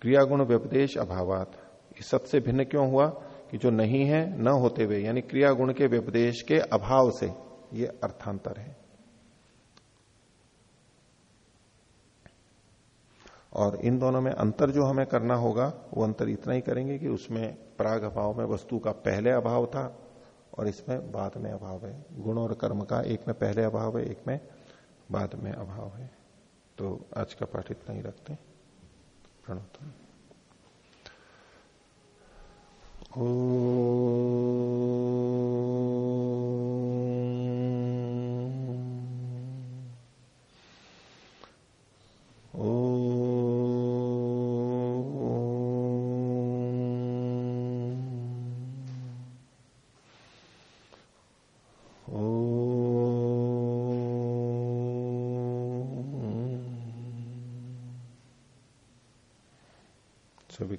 क्रियागुण व्यपदेश अभावात। सत से भिन्न क्यों हुआ? कि जो नहीं है, न होते हुए, यानी क्रियागुण के व्यपदेश के अभाव से ये अर्थांतर है। और इन दोनों में अंतर जो हमें करना होगा, वो अंतर इतना ही करेंगे कि उसमें प्राग अभाव में वस्तु का पहले अभाव था और इसमें बाद में अभाव है। गुण और कर्म का एक में पहले अभाव है, एक में बाद में अभाव है। तो आज का पाठ इतना ही रखते प्रणोत्तम सभी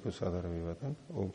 को साधारण अभिवादन ओम